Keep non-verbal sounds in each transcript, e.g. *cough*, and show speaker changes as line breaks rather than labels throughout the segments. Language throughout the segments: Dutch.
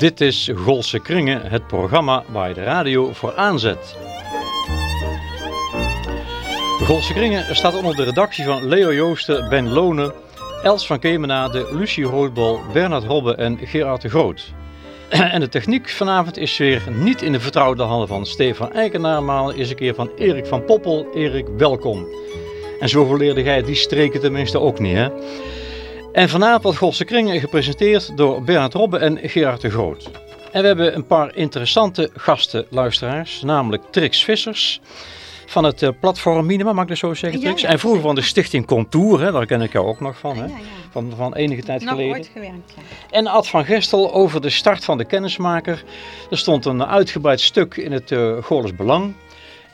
Dit is Golse Kringen, het programma waar je de radio voor aanzet. Golse Kringen staat onder de redactie van Leo Joosten, Ben Lonen, Els van Kemenade, Lucie Roodbol, Bernard Robbe en Gerard de Groot. *clears throat* En de techniek vanavond is weer niet in de vertrouwde handen van Stefan Eikenaar, maar is een keer van Erik van Poppel. Erik, welkom. En zo leerde jij die streken tenminste ook niet, hè? En vanavond wordt Golse Kringen gepresenteerd door Bernard Robbe en Gerard de Groot. En we hebben een paar interessante gasten, luisteraars, namelijk Trix Vissers van het uh, platform Minima, mag ik dat zo zeggen, Trix? Ja, ja, en vroeger van de stichting Contour, hè, daar ken ik jou ook nog van, hè? Ja, van, van enige tijd
nog
geleden.
ooit gewerkt,
En Ad van Gestel over de start van de kennismaker. Er stond een uitgebreid stuk in het uh, Goorles Belang.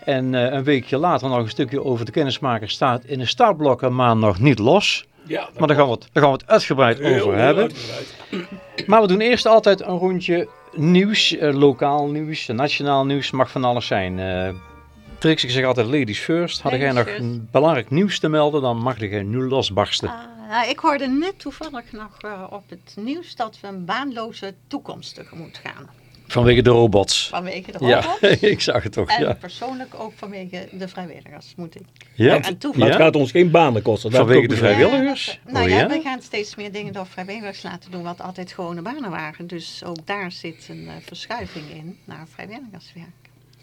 En uh, een weekje later nog een stukje over de kennismaker staat in de startblokken, maar nog niet los.
Ja,
maar daar gaan, we het, daar gaan we het uitgebreid
Heel
over hebben.
uitgebreid.
Maar we doen eerst altijd een rondje nieuws, uh, lokaal nieuws, nationaal nieuws, mag van alles zijn. Uh, Trix, ik zeg altijd ladies first. Had jij nog belangrijk nieuws te melden, dan mag jij nu losbarsten.
Uh, nou, ik hoorde net toevallig nog uh, op het nieuws dat we een baanloze toekomst tegemoet gaan.
Vanwege de robots.
Vanwege de robots.
Ja, *laughs* ik zag het toch,
en
ja.
persoonlijk ook vanwege de vrijwilligers, moet ik.
Ja,
en
Maar het gaat ons geen banen kosten. dat
Vanwege de vrijwilligers?
Ja, nou
Oh,
ja,
ja?
we gaan steeds meer dingen door vrijwilligers laten doen, wat altijd gewone banen waren. Dus ook daar zit een uh, verschuiving in naar vrijwilligerswerk.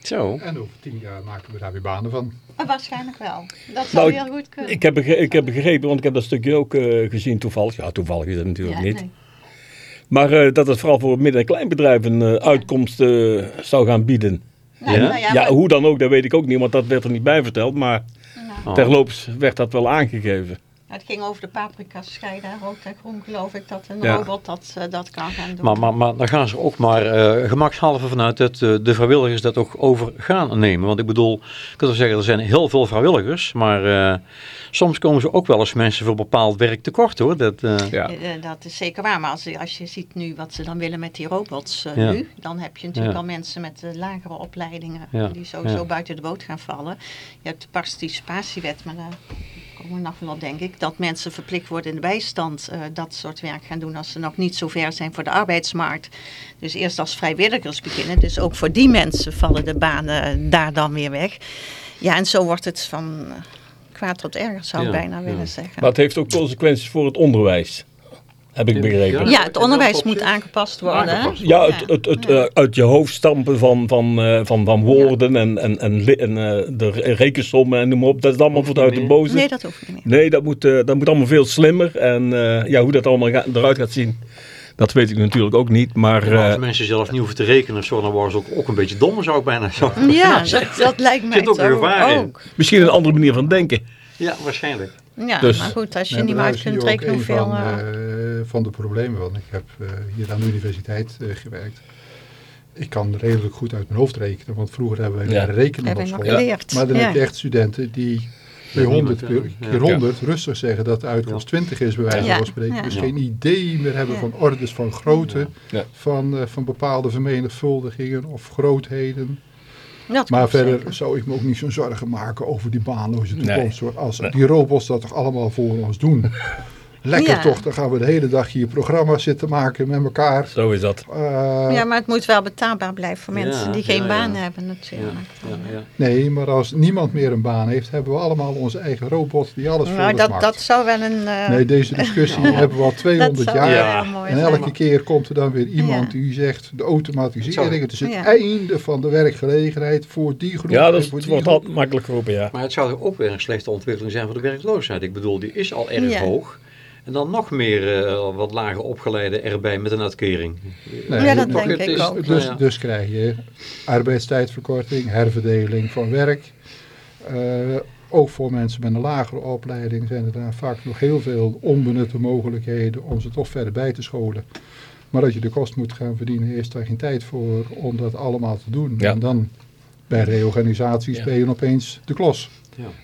Zo.
En over tien jaar maken we daar weer banen van.
En waarschijnlijk wel. Dat zou
Nou,
heel goed kunnen.
Ik heb, ik heb begrepen, want ik heb dat stukje ook eh, gezien toevallig. Ja, toevallig is het natuurlijk
Ja,
niet.
nee.
Maar eh, dat het vooral voor midden- en kleinbedrijven een eh, uitkomst eh, zou gaan bieden.
Nou,
Ja?
nou ja,
Ja,
maar-
hoe dan ook, dat weet ik ook niet, want dat werd er niet bij verteld. Maar
Oh.
terloops werd dat wel aangegeven.
Het ging over de paprika scheiden, rood en groen geloof ik, dat een
Ja.
robot dat, eh, dat kan gaan doen.
Maar, maar, maar dan gaan ze ook maar eh gemakshalve vanuit dat eh, de vrijwilligers dat ook over gaan nemen. Want ik bedoel, ik kan wel zeggen, er zijn heel veel vrijwilligers, maar eh, soms komen ze ook wel eens mensen voor bepaald werk tekort hoor. Dat, eh,
Ja.
Dat is zeker waar, maar als, je- als je ziet nu wat ze dan willen met die robots
Ja.
nu, dan heb je natuurlijk
Ja.
al mensen met lagere opleidingen
Ja.
die sowieso
Ja.
buiten de boot gaan vallen. Je hebt de participatiewet, maar daar nog wel denk ik, dat mensen verplicht worden in de bijstand eh, dat soort werk gaan doen als ze nog niet zo ver zijn voor de arbeidsmarkt. Dus eerst als vrijwilligers beginnen, dus ook voor die mensen vallen de banen daar dan weer weg. Ja, en zo wordt het van eh, kwaad tot erger, zou ik
Ja,
bijna
ja.
willen zeggen.
Maar het heeft ook consequenties voor het onderwijs. Heb ik
Ja.
begrepen.
Ja.
Ja, het onderwijs moet aangepast worden.
Aangepast.
Ja, het, het, het
Ja.
eh, uit je hoofd stampen van, van, eh, van, van woorden en, en, en, eh, de re- rekensommen en noem maar op. Dat is allemaal voor uit de boze.
Nee, dat hoeft niet meer.
Nee, dat moet, eh, dat moet allemaal veel slimmer. En eh, ja, hoe dat allemaal ga- eruit gaat zien, dat weet ik natuurlijk ook niet. Maar
als mensen zelf niet hoeven te rekenen of zo, dan worden ze ook, ook een beetje dom zou ik bijna zo. *laughs*
Ja, dat, dat lijkt mij
zit ook een
toch
gevaar in.
ook.
misschien een andere manier van denken.
Ja, waarschijnlijk.
Ja,
Dus-
maar goed, als je
Nee,
niet
maar
uit kunt
je ook
rekenen
een
hoeveel...
van,
eh,
eh, van de problemen, want ik heb eh, hier aan de universiteit eh, gewerkt. Ik kan redelijk goed uit mijn hoofd rekenen, want vroeger hebben wij
Ja.
rekenen op school.
geleerd.
Maar dan
ja.
heb je echt studenten die bij
Ja,
100
niemand,
keer,
ja.
keer 100 rustig zeggen dat de uitkomst 20 is, bij wijze
Ja.
van spreken.
Ja.
Dus
Ja.
geen idee meer hebben
Ja.
van ordes van grootte,
Ja.
van, eh, van bepaalde vermenigvuldigingen of grootheden.
Dat
Maar verder
zeker.
zou ik me ook niet zo'n zorgen maken over die baanloze
Nee.
toekomst. Als
Nee.
die robots dat toch allemaal voor ons doen. *laughs* Lekker
Ja.
toch, dan gaan we de hele dag hier programma's zitten maken met elkaar.
Zo is dat.
Eh,
Ja, maar het moet wel betaalbaar blijven voor
Ja,
mensen die geen
ja,
baan
ja.
hebben natuurlijk.
ja, ja.
Nee, maar als niemand meer een baan heeft, hebben we allemaal onze eigen robot die alles voor
Nou,
ons
dat,
maakt.
dat zou wel een... eh,
Nee, deze discussie *laughs* hebben we al
dat
200
zou
jaar. En elke keer komt er dan weer iemand
Ja.
die zegt de automatisering. Het is het
Ja.
einde van de werkgelegenheid voor die groep.
Ja, dat wordt
groep.
al makkelijk geroepen, ja.
Maar het zou ook weer een slechte ontwikkeling zijn voor de werkloosheid. Ik bedoel, die is al erg
Ja.
hoog. En dan nog meer eh, wat lager opgeleide erbij met een uitkering.
Nee,
Ja, dat denk ik
is-
ook.
Dus,
ja.
dus krijg je arbeidstijdverkorting, herverdeling van werk. Eh, ook voor mensen met een lagere opleiding zijn er daar vaak nog heel veel onbenutte mogelijkheden om ze toch verder bij te scholen. Maar dat je de kost moet gaan verdienen, is daar geen tijd voor om dat allemaal te doen.
Ja.
En dan bij reorganisatie
Ja.
speel je opeens de klos.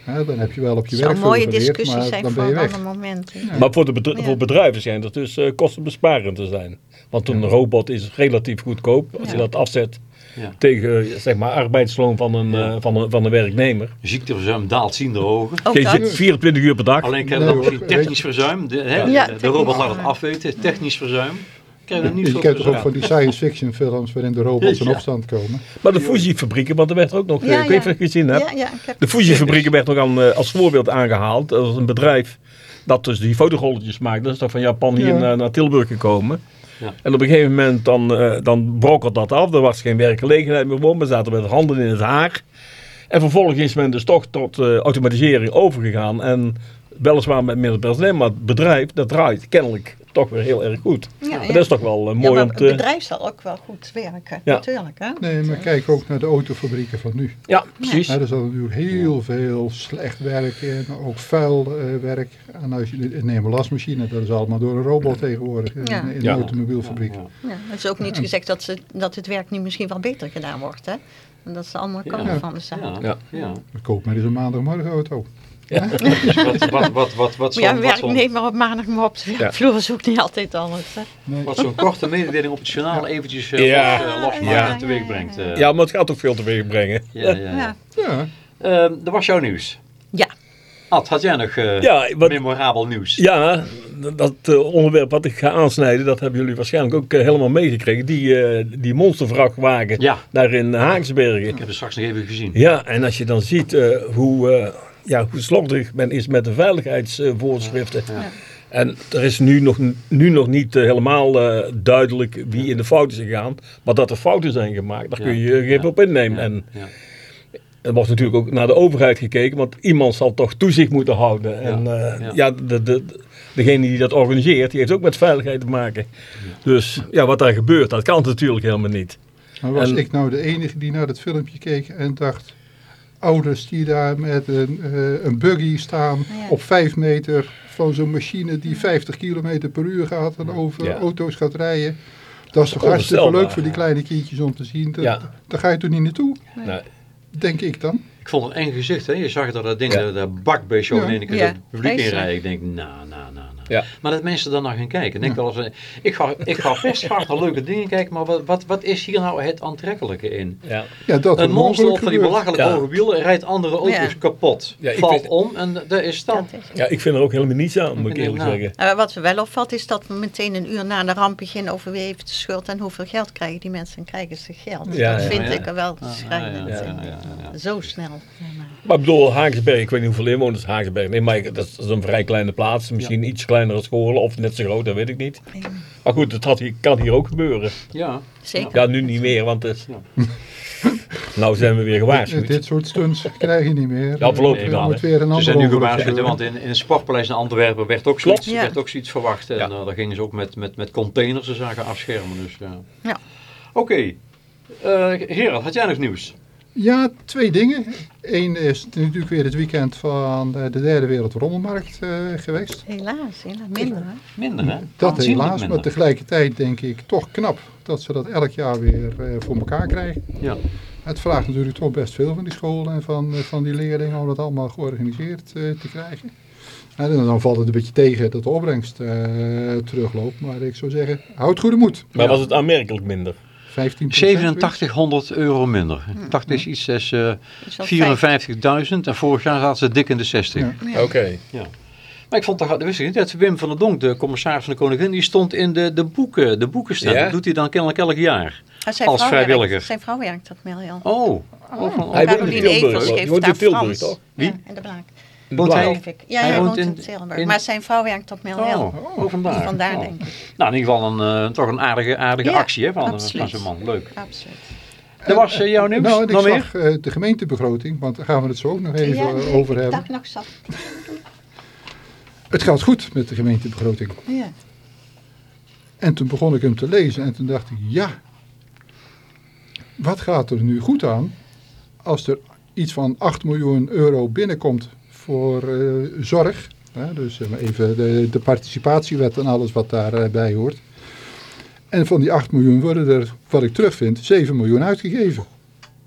Ja.
Dan heb je wel op je werk
een mooie
veel geleerd,
discussie
maar
zijn
dan
voor
ben je
een
weg.
ander moment. hè.
Ja.
Maar voor, de bedri-
Ja.
voor bedrijven schijnt het dus eh, kostenbesparend te zijn. Want een robot is relatief goedkoop. Als je dat afzet
Ja.
tegen zeg maar, arbeidsloon van een,
Ja.
eh, van een, van een werknemer.
Ziekteverzuim daalt ziende hoger.
Je
dat.
zit 24 uur per dag.
Alleen krijg je
Nee,
misschien technisch verzuim. De, hè,
Ja,
de
technisch
robot laat het afweten. Technisch verzuim. We niet
Je
zo
kent toch ook van die science fiction films waarin de robots *laughs* in opstand komen.
Maar de fusiefabrieken, want er werd ook nog,
Ja,
eh, ik weet niet
ja.
of gezien hebt.
Ja, ja, ik heb
De fusiefabrieken werd nog aan, eh, als voorbeeld aangehaald. Dat was een bedrijf dat dus die fotogrolletjes maakt. Dat is toch van Japan hier
Ja.
naar, naar Tilburg gekomen.
Ja.
En op een gegeven moment dan, eh, dan brokkelt dat af. Er was geen werkgelegenheid meer voor. Men zaten met handen in het haar. En vervolgens is men dus toch tot eh, automatisering overgegaan. En weliswaar met minder personeel, maar het bedrijf dat draait kennelijk toch weer heel erg goed.
Ja,
Maar
ja.
dat is toch wel eh,
Ja,
mooi
maar
om
het
te...
bedrijf zal ook wel goed werken,
Ja.
natuurlijk. Hè?
Nee, maar kijk ook naar de autofabrieken van nu.
Ja, precies.
Ja, er zat natuurlijk heel veel slecht werk in, ook vuil eh, werk. En als je neemt een lasmachine, dat is allemaal door een robot tegenwoordig in,
Ja.
in
Ja.
de automobielfabriek.
Ja,
Ja, het is ook niet gezegd dat, ze, dat het werk nu misschien wel beter gedaan wordt. Hè? En dat is de andere kant
Ja.
van de zaak.
ja,
Ja.
ja. ja.
Koop maar eens een maandagmorgen auto.
Dus wat, wat, wat, wat, wat
Maar ja, werknemer op maandag maar op de werkvloer zoekt niet altijd alles. Hè?
Nee.
wat zo'n korte mededeling op het journaal eventjes eh,
Ja.
los, eh, losmaken
Ja.
teweeg brengt. eh.
Ja, maar het gaat ook veel teweeg brengen.
ja, ja, ja.
Ja.
Ja,
Ehm, dat was jouw nieuws.
Ja.
Ad, had jij nog eh,
Ja, wat,
memorabel nieuws?
Ja, dat onderwerp wat ik ga aansnijden, dat hebben jullie waarschijnlijk ook helemaal meegekregen. Die, eh, die monstervrachtwagen
Ja.
daar in Haaksbergen.
Ik heb het straks nog even gezien.
Ja, en als je dan ziet eh, hoe, eh ja, hoe slordig men is met de veiligheidsvoorschriften.
Ja.
En er is nu nog, nu nog niet eh, helemaal eh, duidelijk wie in de fout is gegaan. Maar dat er fouten zijn gemaakt, daar
Ja.
kun je je geen
Ja.
op innemen.
Ja,
En
ja.
er wordt natuurlijk ook naar de overheid gekeken, want iemand zal toch toezicht moeten houden. En eh,
ja.
ja, de, de, degene die dat organiseert, die heeft ook met veiligheid te maken. Dus ja, wat daar gebeurt, dat kan natuurlijk helemaal niet.
maar was
En-
ik nou de enige die naar het filmpje keek en dacht... Ouders die daar met een, eh, een buggy staan
Ja.
op vijf meter van zo'n machine die 50 kilometer per uur gaat en over
Ja.
auto's gaat rijden. Dat is toch hartstikke leuk voor die kleine kindjes om te zien. Dat,
Ja.
Daar ga je toch niet naartoe,
Nee.
denk ik dan.
Ik vond het een eng gezicht, hè? Je zag dat dat ding,
Ja.
dat, dat bakbeestje
Ja.
in één keer
Ja,
het publiek inrijden. Ik denk, nou, nou, nou, nou.
Ja.
Maar dat mensen dan naar gaan kijken. Denk wel eens, eh, ik, ga, ik ga *laughs* best graag naar leuke dingen kijken, maar wat, wat, wat is hier nou het aantrekkelijke in?
Ja.
Ja, dat
Een monster op van die
gebeurt.
belachelijk
Ja.
hoge wielen rijdt andere auto's
Ja.
kapot.
Ja, ik
valt om en dat is
is-
ja, ik vind er ook helemaal niets aan, moet ik eerlijk
nou.
zeggen.
Uh, wat me wel opvalt is dat we meteen een uur na de ramp beginnen over wie heeft de schuld en hoeveel geld krijgen die mensen en krijgen ze geld.
Ja,
dat
ja,
vind
ja.
ik er wel
Ah,
schrijnend.
ja, ja,
in.
ja, ja, ja.
Zo snel. Ja, maar-
Maar ik bedoel, Haaksberg, ik weet niet hoeveel inwoners Haaksberg. Nee, maar dat is een vrij kleine plaats. Misschien iets kleinere scholen of net zo groot, dat weet ik niet. Maar goed, het had kan hier ook gebeuren.
Ja,
Zeker.
Ja, nu niet meer, want het.
Ja. *laughs*
nou zijn we weer gewaarschuwd.
dit soort stunts krijg je niet meer.
Ja, voorlopig wel,
weer een
ze zijn nu gewaarschuwd, want in, in het Sportpaleis in Antwerpen werd ook zoiets.
Ja.
werd ook zoiets verwacht. En
Ja.
eh, daar gingen ze ook met, met, met containers de zaken afschermen. Dus, ja.
Ja.
Oké, Eh, Gerard, had jij nog nieuws?
Ja, twee dingen. Eén is natuurlijk weer het weekend van eh, de derde Wereldrommelmarkt eh, geweest.
Helaas, helaas. Minder hè?
Minder hè?
Dat helaas, maar tegelijkertijd denk ik toch knap dat ze dat elk jaar weer eh, voor elkaar krijgen.
Ja.
Het vraagt natuurlijk toch best veel van die scholen en van, eh, van die leerlingen om dat allemaal georganiseerd eh, te krijgen. En dan valt het een beetje tegen dat de opbrengst eh, terugloopt. Maar ik zou zeggen, houd goede moed.
Maar
Ja.
was het aanmerkelijk minder?
15
8700 euro minder. Ik dacht, is iets als eh,
Is wel
54.000 en vorig jaar zaten ze dik in de 60.
Ja.
Ja.
Oké.
Maar ik vond dat, dat wist ik niet, dat Wim van der Donk, de commissaris van de Koningin, die stond in de, de boeken, de boekenstand.
Ja?
Dat doet hij dan kennelijk elk jaar.
Ah, zijn
Als
vrouw
vrijwilliger.
Werkt, zijn vrouw werkt dat Melian.
Oh, oh, oh.
Hij woont in Tilburg, toch?
Wie?
Ja, in de Blaak.
Woont hij-
Geloof ik. Ja,
hij
hij,
woont
woont in,
in-
Tilburg.
in-
Maar zijn vrouw werkt op Melian.
Oh, oh, vandaar.
Vandaar
Oh.
denk ik.
Nou, in ieder geval een, eh, toch een aardige, aardige
Ja,
actie hè, van, van
absoluut.
zijn man. Leuk.
Absoluut.
Dat was eh, jouw nieuws?
Nou, ik
Nog meer?
zag eh, de gemeentebegroting, want daar gaan we het zo ook nog even
ja,
eh,
nee,
over
ik
hebben.
dacht nog zat.
Het gaat goed met de gemeentebegroting.
Ja.
En toen begon ik hem te lezen en toen dacht ik, ja, wat gaat er nu goed aan als er iets van 8 miljoen euro binnenkomt voor eh, zorg. Hè, dus maar even de, de participatiewet en alles wat daarbij hoort. En van die 8 miljoen worden er, wat ik terugvind, 7 miljoen uitgegeven.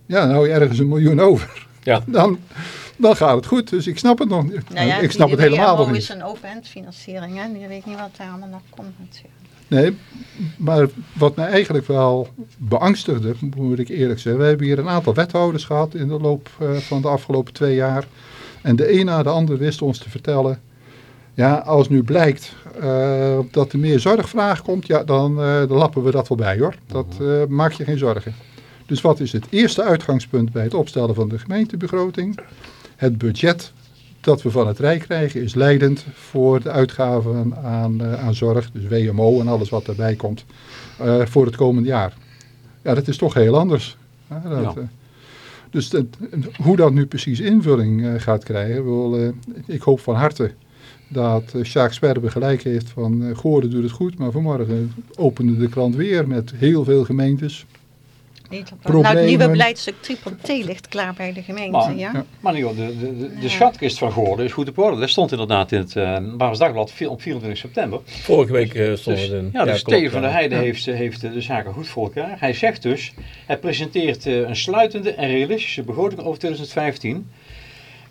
Ja, dan hou je ergens een miljoen over.
Ja. *laughs*
Dan, dan gaat het goed. Dus ik snap het nog niet.
Nou ja,
ik snap
die
het helemaal nog
is
niet.
een open-end financiering. Hè? Je weet niet wat daar allemaal nog komt natuurlijk.
Nee, maar wat mij eigenlijk wel beangstigde, moet ik eerlijk zeggen. We hebben hier een aantal wethouders gehad in de loop eh, van de afgelopen twee jaar. En de een na de ander wist ons te vertellen. Ja, als nu blijkt eh, dat er meer zorgvraag komt, ja, dan, eh, dan lappen we dat wel bij hoor. Dat eh, maak je geen zorgen. Dus wat is het eerste uitgangspunt bij het opstellen van de gemeentebegroting? Het budget dat we van het Rijk krijgen is leidend voor de uitgaven aan, aan zorg, dus WMO en alles wat daarbij komt, voor het komende jaar. Ja, dat is toch heel anders. hè, dat,
Ja.
Eh, dus hoe dat nu precies invulling eh, gaat krijgen, eh, ik hoop van harte dat uh, Sjaak Sperber gelijk heeft van Goorden doet het goed, maar vanmorgen opende de krant weer met heel veel gemeentes.
Niet op-
Problemen.
Nou, het nieuwe beleidstuk Triple T ligt klaar bij de gemeente,
Maar-
ja.
ja.
Maar joh, de, de, de, de
Ja.
schatkist van Goorden is goed op orde. Dat stond inderdaad in het uh, Dagblad op 24 september.
Vorige week eh, stond
Dus,
het in.
ja, dus
klopt,
Steven van der
ja.
Heijden heeft, eh, heeft de zaken goed voor elkaar. Hij zegt dus, hij presenteert een sluitende en realistische begroting over 2015.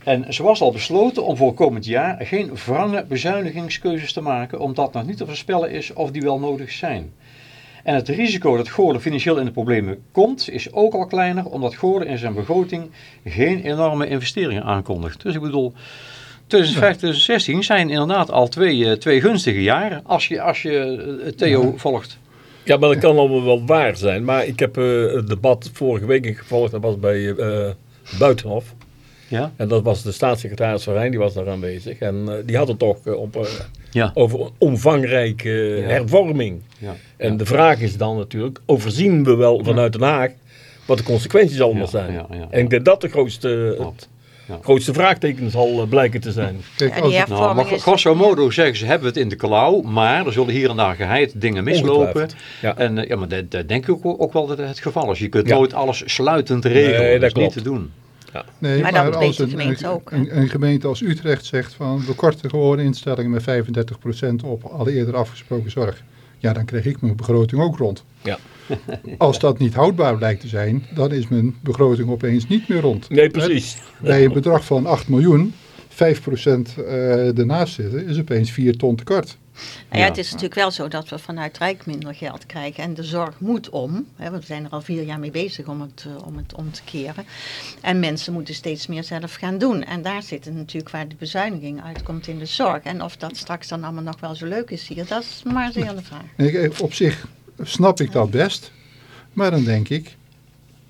En ze was al besloten om voor komend jaar geen wrange bezuinigingskeuzes te maken, omdat nog niet te voorspellen is of die wel nodig zijn. En het risico dat Goorlen financieel in de problemen komt, is ook al kleiner, omdat Goorlen in zijn begroting geen enorme investeringen aankondigt. Dus ik bedoel, 2015, 2016 zijn inderdaad al twee, eh, twee gunstige jaren, als je, als je eh, Theo volgt.
Ja, maar dat kan allemaal wel waar zijn. Maar ik heb eh, het debat vorige week gevolgd. Dat was bij eh, Buitenhof.
Ja?
En dat was de staatssecretaris van Rijn, die was daar aanwezig. En eh, die had het toch eh, op, eh,
Ja.
over een omvangrijke
Ja.
hervorming.
ja.
En de vraag is dan natuurlijk, overzien we wel vanuit Den Haag wat de consequenties allemaal
Ja,
zijn?
ja, ja,
En ik denk dat de grootste,
Klopt.
het
Ja.
grootste vraagteken zal blijken te zijn.
Kijk, als
die
het-
Nou,
hervorming
maar grosso modo zeggen ze, hebben we het in de klauw, maar er zullen hier en daar geheid dingen mislopen.
Ja.
En ja, maar dat, dat denk ik ook, ook wel dat het geval is. Je kunt
Ja.
nooit alles sluitend regelen,
Nee,
dat is niet
klopt.
te doen.
Nee,
Maar
maar, als
de
een,
gemeente
een,
ook,
een, een gemeente als Utrecht zegt van we korten gewoon instellingen met 35% op alle eerder afgesproken zorg. Ja, dan krijg ik mijn begroting ook rond.
Ja. *laughs*
Als dat niet houdbaar blijkt te zijn, dan is mijn begroting opeens niet meer rond.
Nee, precies.
Bij een bedrag van 8 miljoen, 5% eh ernaast zitten, is opeens 4 ton tekort.
Nou ja,
Ja.
het is natuurlijk wel zo dat we vanuit Rijk minder geld krijgen. En de zorg moet om. Hè, want we zijn er al vier jaar mee bezig om het, eh, om het om te keren. En mensen moeten steeds meer zelf gaan doen. En daar zit het natuurlijk waar de bezuiniging uitkomt in de zorg. En of dat straks dan allemaal nog wel zo leuk is hier, dat is maar zeer de vraag.
Op zich snap ik dat best, maar dan denk ik,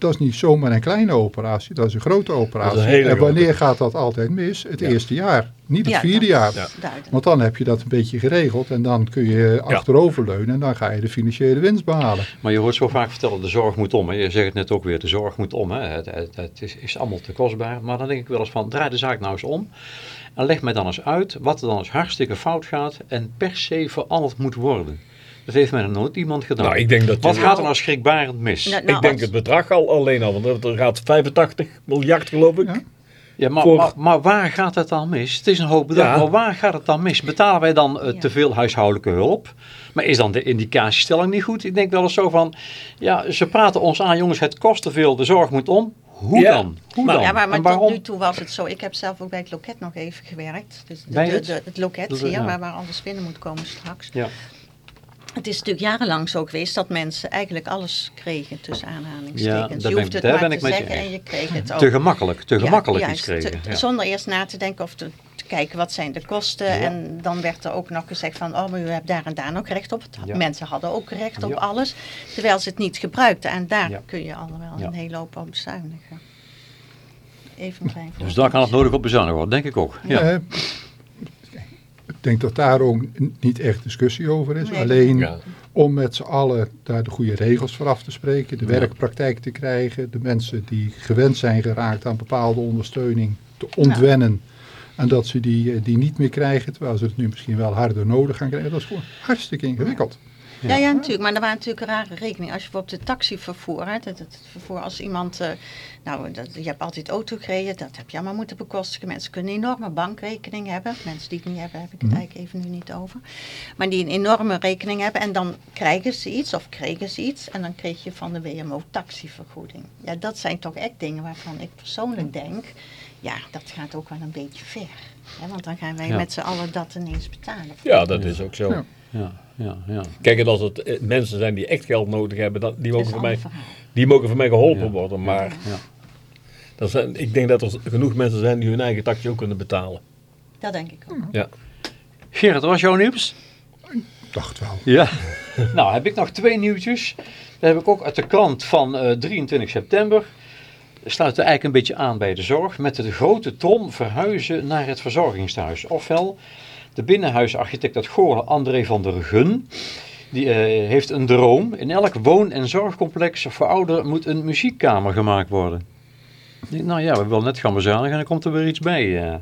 dat is niet zomaar een kleine operatie, dat is een grote operatie.
Een
en
grote.
wanneer gaat dat altijd mis? Het
Ja.
eerste jaar, niet het
Ja,
vierde jaar.
Ja.
Duidelijk.
Want dan heb je dat een beetje geregeld en dan kun je achteroverleunen en dan ga je de financiële winst behalen.
Maar je hoort zo vaak vertellen, de zorg moet om. Hè. Je zegt het net ook weer, de zorg moet om. Hè. Het, het, het is, is allemaal te kostbaar. Maar dan denk ik wel eens van, draai de zaak nou eens om. En leg mij dan eens uit wat er dan eens hartstikke fout gaat en per se veranderd moet worden. Dat heeft mij nog nooit iemand gedaan.
Nou, ik denk dat
wat
je-
gaat er nou schrikbarend mis?
Nou, nou,
ik denk
als-
het bedrag al alleen al, want er gaat 85 miljard geloof ik.
Ja.
Ja, maar,
Voor-
maar, maar waar gaat het dan mis? Het is een hoop bedrag,
Ja.
maar waar gaat het dan mis? Betalen wij dan eh, te veel huishoudelijke hulp? Maar is dan de indicatiestelling niet goed? Ik denk wel eens zo van, ja, ze praten ons aan, jongens, het kost te veel, de zorg moet om. Hoe
Ja.
dan? Hoe
Maar-
dan?
Ja, maar, tot
waarom?
nu toe was het zo. Ik heb zelf ook bij het loket nog even gewerkt. Dus de,
Bij
de-
het?
de- het loket hier,
ja.
waar, waar alles binnen moet komen straks.
Ja.
Het is natuurlijk jarenlang zo geweest dat mensen eigenlijk alles kregen tussen
Ja,
aanhalingstekens. je hoeft
ik-
het
daar
maar
ben
te
ik met je
zeggen en je kreeg het ook.
Te gemakkelijk, te
Ja,
gemakkelijk
juist,
iets kregen.
te-
ja.
Zonder eerst na te denken of te, te kijken wat zijn de kosten.
Ja.
En dan werd er ook nog gezegd van, oh maar u hebt daar en daar nog recht op. Mensen hadden ook recht op
Ja.
alles, terwijl ze het niet gebruikten. En daar
Ja.
kun je al wel
Ja.
een hele hoop op bezuinigen. Even een klein
Dus daar kan het nodig op bezuinigen worden, denk ik ook. Ja.
Denk dat daar ook niet echt discussie over is.
Nee.
Alleen
Ja.
om met z'n allen daar de goede regels voor af te spreken, de
Ja.
werkpraktijk te krijgen, de mensen die gewend zijn geraakt aan bepaalde ondersteuning te ontwennen. En dat ze die, eh, die niet meer krijgen, terwijl ze het nu misschien wel harder nodig gaan krijgen. Dat is gewoon hartstikke ingewikkeld.
Ja, ja, natuurlijk. Maar er waren natuurlijk rare rekeningen. Als je bijvoorbeeld de taxivervoer, hè, het, het vervoer als iemand, eh, nou, dat, je hebt altijd auto gereden, dat heb je allemaal moeten bekostigen. Mensen kunnen een enorme bankrekening hebben. Mensen die het niet hebben, heb ik het
Mhm.
eigenlijk even nu niet over. Maar die een enorme rekening hebben en dan krijgen ze iets of kregen ze iets en dan kreeg je van de WMO taxivergoeding. Ja, dat zijn toch echt dingen waarvan ik persoonlijk denk, ja, dat gaat ook wel een beetje ver. Hè, want dan gaan wij
Ja.
met z'n allen dat ineens betalen.
Ja, dat is ook zo.
Ja.
Ja, ja, ja.
Kijk, en als het eh, mensen zijn die echt geld nodig hebben, dan, die, mogen voor mij, die mogen voor mij geholpen
Ja.
worden. Maar
Ja.
dat zijn, ik denk dat er genoeg mensen zijn die hun eigen taxi ook kunnen betalen.
Dat denk ik ook.
Ja.
Gerard, was jouw nieuws?
Dacht wel.
Ja. *laughs* nou, heb ik nog twee nieuwtjes. Dat heb ik ook uit de krant van eh 23 september. Sluit er eigenlijk een beetje aan bij de zorg. Met de grote trom verhuizen naar het verzorgingstehuis. Ofwel, de binnenhuisarchitect uit Goorlen, André van der Gun... Die eh, heeft een droom. In elk woon- en zorgcomplex voor ouderen moet een muziekkamer gemaakt worden. Nou ja, we willen net gaan bezadigen en dan komt er weer iets bij. eh.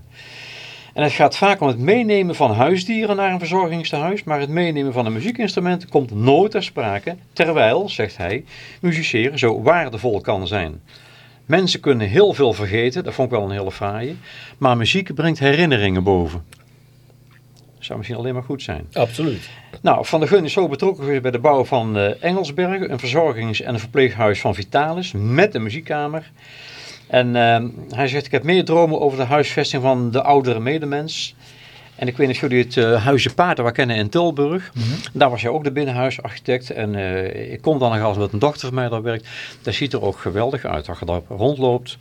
En het gaat vaak om het meenemen van huisdieren naar een verzorgingstehuis, maar het meenemen van een muziekinstrument komt nooit ter sprake, terwijl, zegt hij, musiceren zo waardevol kan zijn. Mensen kunnen heel veel vergeten, dat vond ik wel een hele fraaie, maar muziek brengt herinneringen boven. Zou misschien alleen maar goed zijn.
Absoluut.
Nou, Van der Gun is zo betrokken geweest bij de bouw van eh, Engelsberg, een verzorgings- en een verpleeghuis van Vitalis, met een muziekkamer. En eh, hij zegt, ik heb meer dromen over de huisvesting van de oudere medemens. En ik weet niet of jullie het Huisje Paarden kennen in Tilburg. Daar was hij ook de binnenhuisarchitect. En eh, ik kom dan nog als met een dochter van mij daar werkt. Dat ziet er ook geweldig uit. Als je daar rondloopt,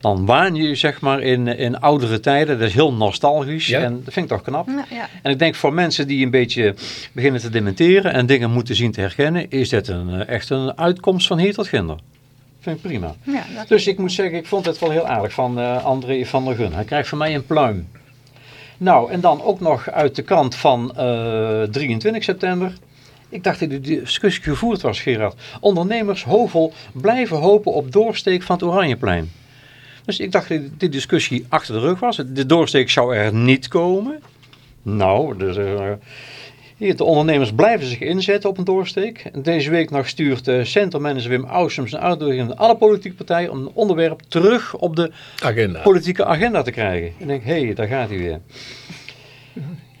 dan waan je zeg maar in, in oudere tijden. Dat is heel nostalgisch.
Ja.
En dat vind ik toch knap.
Ja, ja.
En ik denk voor mensen die een beetje beginnen te dementeren en dingen moeten zien te herkennen, is dit een, eh, echt een uitkomst van hier tot ginder. Vind ik prima. Dus ik moet zeggen, ik vond het wel heel aardig van eh, André van der Gun. Hij krijgt van mij een pluim. Nou, en dan ook nog uit de krant van eh, 23 september. Ik dacht dat die discussie gevoerd was, Gerard. Ondernemers Hovel blijven hopen op doorsteek van het Oranjeplein. Dus ik dacht dat die discussie achter de rug was. De doorsteek zou er niet komen. Nou, dus, eh, hier, de ondernemers blijven zich inzetten op een doorsteek. En Deze week nog stuurt uh, centrummanager Wim Ausums een uitnodiging aan alle politieke partijen om een onderwerp terug op de
Agenda.
politieke agenda te krijgen. Ik denk, hé, hey, daar gaat hij weer.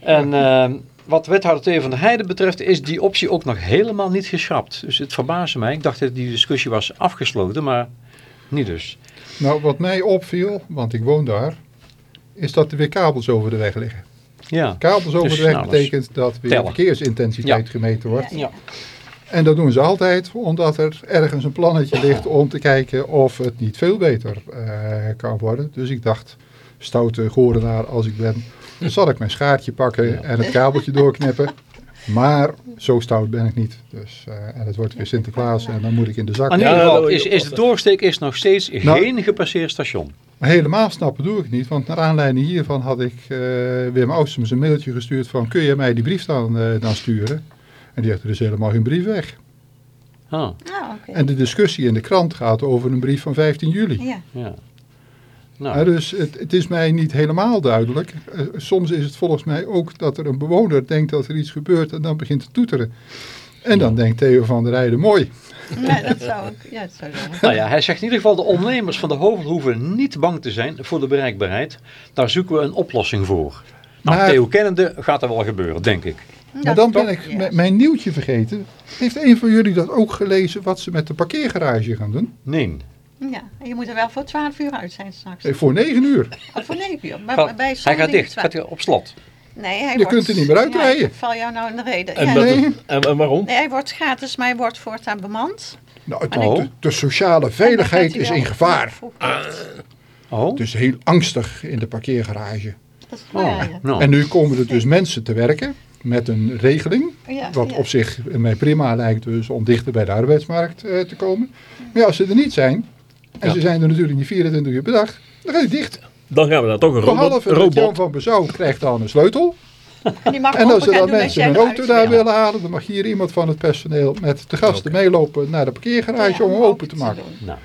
En eh, wat wethouder Theo van der Heijden betreft is die optie ook nog helemaal niet geschrapt. Dus het verbaasde mij. Ik dacht dat die discussie was afgesloten, maar niet dus.
Nou, wat mij opviel, want ik woon daar, is dat er weer kabels over de weg liggen.
Ja,
Kabels over
Dus,
de weg
nou,
betekent dat weer
tellen.
verkeersintensiteit
Ja.
gemeten wordt.
ja.
En dat doen ze altijd omdat er ergens een plannetje ligt om te kijken of het niet veel beter eh, kan worden. Dus ik dacht, stoute gorenaar als ik ben, zal ik mijn schaartje pakken en het kabeltje doorknippen. Maar zo stout ben ik niet. Dus, eh, en het wordt weer Sinterklaas en dan moet ik in de zak.
Maar in
Ja,
ieder geval is, is de doorsteek is nog steeds
Nou-
geen gepasseerd station.
Maar helemaal snappen doe ik niet, want naar aanleiding hiervan had ik eh, Wim Oostums een mailtje gestuurd van kun je mij die brief dan, eh, dan sturen? En die heeft er dus helemaal geen brief weg.
Ah,
Ah, oké.
En de discussie in de krant gaat over een brief van 15 juli.
Ja.
ja.
Ja,
Nou,
dus het, het is mij niet helemaal duidelijk. Eh, soms is het volgens mij ook dat er een bewoner denkt dat er iets gebeurt en dan begint te toeteren. En dan denkt Theo van der Rijden, mooi.
Nee, dat zou ik, ja, dat zou ik
nou ja, hij zegt in ieder geval de ondernemers van de Hovel hoeven niet bang te zijn voor de bereikbaarheid. Daar zoeken we een oplossing voor. Nou,
Maar-
Theo kennende gaat dat wel gebeuren, denk ik.
maar dan ben
toch?
ik
Ja.
mijn nieuwtje vergeten. Heeft een van jullie dat ook gelezen wat ze met de parkeergarage gaan doen?
Nee.
Ja, en je moet er wel voor 12 uur uit zijn straks.
Eh, Voor 9 uur.
Of voor 9 uur. Maar
Gaat-
bij
hij gaat dicht, gaat hij op slot.
Nee, hij
Je
wordt,
kunt er niet meer uitrijden.
Ja, ik val jou nou in de reden.
En,
ja,
dat-
Nee.
en, en waarom?
Nee, hij wordt gratis, maar hij wordt voortaan bemand.
Nou, het-
Oh.
de, de sociale veiligheid is in gevaar.
Oh,
Het is heel angstig in de parkeergarage.
Dat is
oh. nou.
En nu komen er dus mensen te werken met een regeling.
Ja,
Wat
ja.
op zich mij prima lijkt dus om dichter bij de arbeidsmarkt eh, te komen. Maar ja, als ze er niet zijn, en
Ja.
ze zijn er natuurlijk niet 24 uur per dag, dan gaat het dicht.
Dan gaan we daar toch een robot.
Behalve dat Jan
robot.
van Bezouw krijgt dan een sleutel.
En, die mag
En
open
als er dan mensen
hem
auto daar willen halen, dan mag hier iemand van het personeel met de gasten meelopen naar de parkeergarage
Ja,
om hem open te maken.
nou.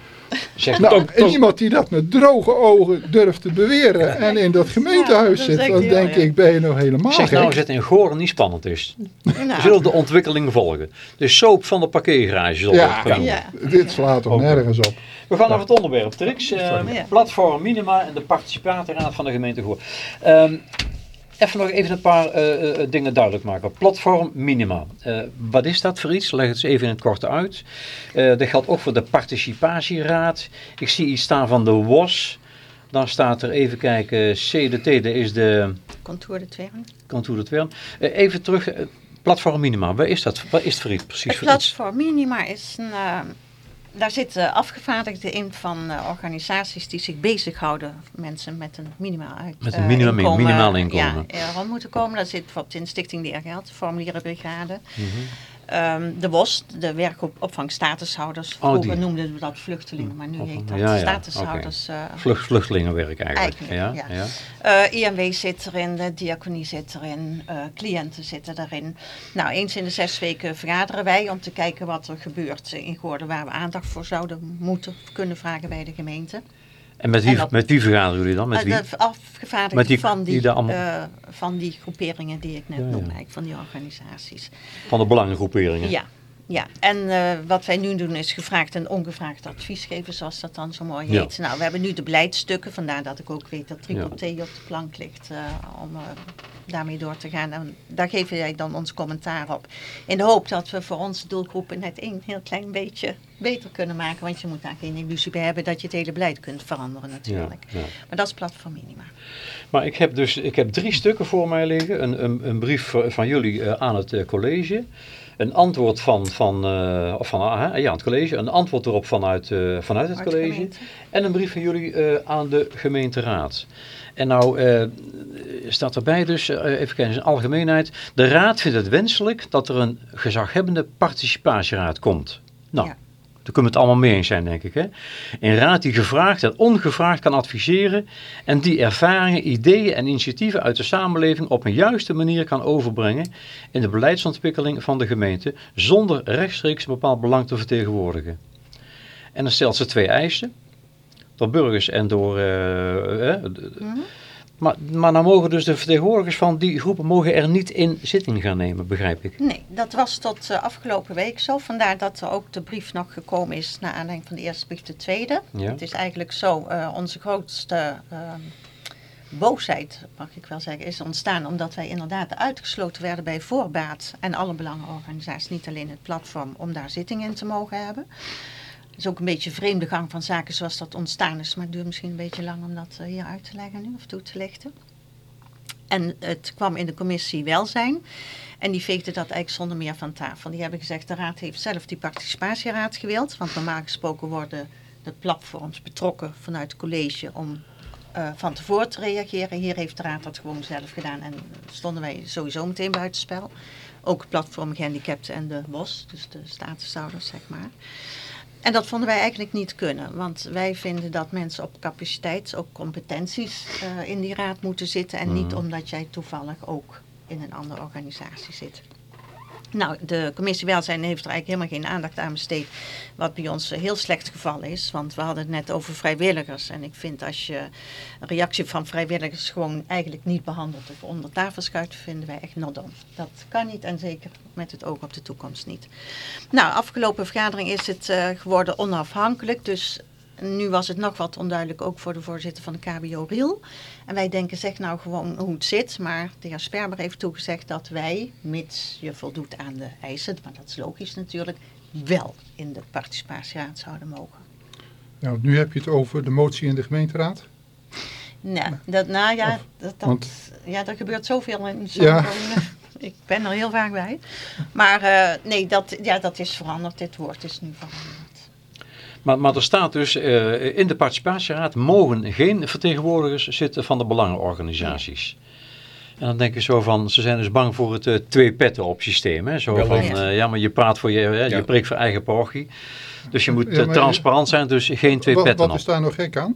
Zeg
Nou,
Toch-
en
toch-
iemand die dat met droge ogen durft te beweren en in dat gemeentehuis
Ja, dat
zit,
denk
dan
ik
denk
ja.
ik, ben je nou helemaal
Zeg nou
gek?
dat het in Goren niet spannend is. We
Nou,
zullen de ontwikkeling volgen. De soap van de parkeergarage zal
Ja.
ja.
Dit slaat toch
Ook.
nergens op.
We gaan naar het onderwerp. Trix, eh,
Ja.
platform Minima en de participatieraad van de gemeente Goor. Ehm, even nog even een paar eh, eh, dingen duidelijk maken. Platform Minima. Eh, wat is dat voor iets? Leg het eens even in het kort uit. Eh, dat geldt ook voor de participatieraad. Ik zie iets staan van de WOS. Dan staat er even kijken, CDT, dat is de
Contour de Twern.
het wel. Eh, even terug, eh, platform Minima. Waar is dat? Wat is het voor iets precies
Het platform Minima is een, eh, daar zitten afgevaardigden in van uh, organisaties die zich bezighouden. Mensen met een minimaal uit,
Met een minimum,
inkomen,
minimaal inkomen.
Ja, rond moeten komen. Daar zit bijvoorbeeld in Stichting de Geld, Formulierenbrigade.
Mhm.
Ehm, de WOS, de werkopvangstatushouders.
Oh,
Vroeger noemden we dat vluchtelingen, maar nu heet dat
Ja,
statushouders. eh,
Vlucht, vluchtelingenwerk eigenlijk.
Eigenlijk,
ja,
ja.
ja.
Eh, IMW zit erin, de diaconie zit erin, eh, cliënten zitten erin. Nou, eens in de zes weken vergaderen wij om te kijken wat er gebeurt in Goorden, waar we aandacht voor zouden moeten kunnen vragen bij de gemeente.
En met wie,
En
met wie vergaderen jullie dan? Met
Eh,
wie?
De afgevaardigden
Met die-
van, die, eh, van die groeperingen die ik net
Ja,
noemde, van die organisaties.
Van de belangengroeperingen.
Ja, ja. en eh, wat wij nu doen is gevraagd en ongevraagd advies geven, zoals dat dan zo mooi
Ja.
heet. Nou, we hebben nu de beleidsstukken, vandaar dat ik ook weet dat Triple
Ja.
T op de plank ligt eh, om eh, daarmee door te gaan. En daar geven wij dan ons commentaar op. In de hoop dat we voor onze doelgroepen net een heel klein beetje beter kunnen maken. Want je moet daar geen illusie bij hebben dat je het hele beleid kunt veranderen natuurlijk.
ja.
Maar dat is platform minima.
Maar ik heb dus ik heb drie stukken voor mij liggen. Een, een, een brief van jullie aan het college. Een antwoord van, van, eh, of van ah, ja, het college. Een antwoord erop vanuit, eh, vanuit het college.
gemeente.
En een brief van jullie eh, aan de gemeenteraad. En nou staat erbij dus, even kijken in algemeenheid. De raad vindt het wenselijk dat er een gezaghebbende participatieraad komt. Nou,
Ja.
Daar kunnen we het allemaal mee eens zijn, denk ik. Hè? Een raad die gevraagd en ongevraagd kan adviseren en die ervaringen, ideeën en initiatieven uit de samenleving op een juiste manier kan overbrengen in de beleidsontwikkeling van de gemeente, zonder rechtstreeks een bepaald belang te vertegenwoordigen. En dan stelt ze twee eisen, door burgers en door... eh, eh, d-
Mhm.
Maar, maar dan mogen dus de vertegenwoordigers van die groepen mogen er niet in zitting gaan nemen, begrijp ik.
Nee, dat was tot eh, afgelopen week zo. Vandaar dat er ook de brief nog gekomen is naar aanleiding van de eerste brief de tweede.
Ja.
Het is eigenlijk zo, eh, onze grootste ehm, boosheid, mag ik wel zeggen, is ontstaan omdat wij inderdaad uitgesloten werden bij voorbaat en alle belangenorganisaties, niet alleen het platform, om daar zitting in te mogen hebben. Is ook een beetje een vreemde gang van zaken zoals dat ontstaan is, maar het duurt misschien een beetje lang om dat eh, hier uit te leggen nu of toe te lichten. En het kwam in de commissie welzijn. En die veegde dat eigenlijk zonder meer van tafel. Die hebben gezegd, de raad heeft zelf die participatieraad gewild. Want normaal gesproken worden de platforms betrokken vanuit het college om eh, van tevoren te reageren. Hier heeft de raad dat gewoon zelf gedaan en stonden wij sowieso meteen buitenspel. Ook het platform gehandicapten en de WOS, dus de statushouders zeg maar. En dat vonden wij eigenlijk niet kunnen, want wij vinden dat mensen op capaciteit, ook competenties eh, in die raad moeten zitten en niet
Mhm.
omdat jij toevallig ook in een andere organisatie zit. Nou, de commissie welzijn heeft er eigenlijk helemaal geen aandacht aan besteed, wat bij ons een heel slecht geval is, want we hadden het net over vrijwilligers en ik vind als je een reactie van vrijwilligers gewoon eigenlijk niet behandelt of onder tafel schuift, vinden wij echt not done. Dat kan niet en zeker met het oog op de toekomst niet. Nou, afgelopen vergadering is het eh, geworden onafhankelijk. Dus nu was het nog wat onduidelijk, ook voor de voorzitter van de KBO Riel. En wij denken, zeg nou gewoon hoe het zit. Maar de heer Sperber heeft toegezegd dat wij, mits je voldoet aan de eisen, maar dat is logisch natuurlijk, wel in de participatieraad zouden mogen.
Nou, nu heb je het over de motie in de gemeenteraad.
Nou, dat, nou ja,
Of-
dat, dat,
want-
ja, er gebeurt zoveel in zo'n
Ja. *laughs*
Ik ben er heel vaak bij. Maar eh, nee, dat, ja, dat is veranderd. Dit woord is nu veranderd.
Maar, maar er staat dus, eh, in de participatieraad mogen geen vertegenwoordigers zitten van de belangenorganisaties. En dan denk je zo van, ze zijn dus bang voor het eh, twee petten op systeem. Hè? Zo van,
ja.
eh, ja maar je praat voor je, hè, je
Ja.
preekt voor eigen parochie. Dus je moet
Ja,
transparant zijn, dus geen twee
wat,
petten
wat
op.
is daar nog gek aan?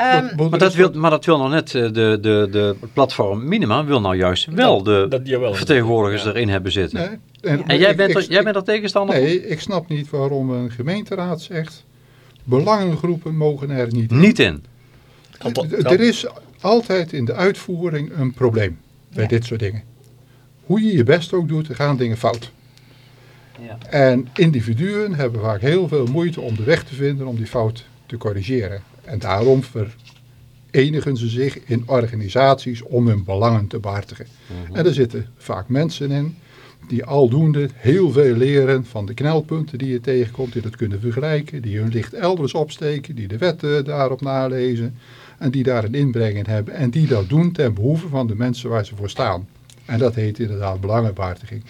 Ehm,
Maar dat, wil, maar dat wil nou net, eh, de, de, de platform Minima wil nou juist wel de
dat, jawel.
vertegenwoordigers
Ja.
erin hebben zitten.
Nee, en,
En jij
ik-
bent,
ik-
er, jij bent er tegenstander?
Nee, ik snap niet waarom een gemeenteraad zegt... belangengroepen mogen er niet in.
Niet in.
Er is altijd in de uitvoering een probleem bij
Ja.
dit soort dingen. Hoe je je best ook doet, er gaan dingen fout.
Ja.
En individuen hebben vaak heel veel moeite om de weg te vinden om die fout te corrigeren. En daarom verenigen ze zich in organisaties om hun belangen te behartigen. En er zitten vaak mensen in die aldoende heel veel leren van de knelpunten die je tegenkomt, die dat kunnen vergelijken, die hun licht elders opsteken, die de wetten daarop nalezen en die daar een inbreng in hebben en die dat doen ten behoeve van de mensen waar ze voor staan. En dat heet inderdaad belangenbehartiging.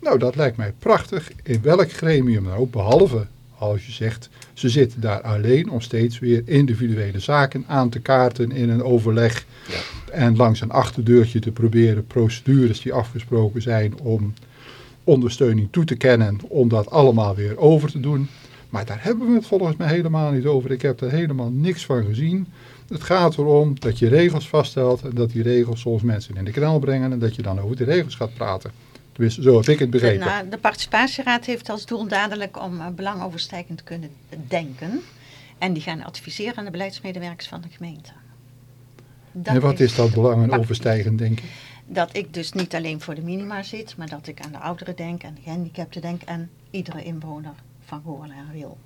Nou, dat lijkt mij prachtig. In welk gremium dan ook, behalve als je zegt, ze zitten daar alleen om steeds weer individuele zaken aan te kaarten in een overleg. En langs een achterdeurtje te proberen procedures die afgesproken zijn om ondersteuning toe te kennen, om dat allemaal weer over te doen. Maar daar hebben we het volgens mij helemaal niet over. Ik heb er helemaal niks van gezien. Het gaat erom dat je regels vaststelt en dat die regels soms mensen in de knel brengen en dat je dan over die regels gaat praten. Tenminste, zo heb ik het
De,
begrepen.
nou, de participatieraad heeft als doel dadelijk om uh, belangoverstijgend te kunnen denken. En die gaan adviseren aan de beleidsmedewerkers van de gemeente. Dat
en wat is dat belangenoverstijgend, denk ik?
Dat ik dus niet alleen voor de minima zit, maar dat ik aan de ouderen denk, aan de gehandicapten denk en iedere inwoner van Goorlen en Wil.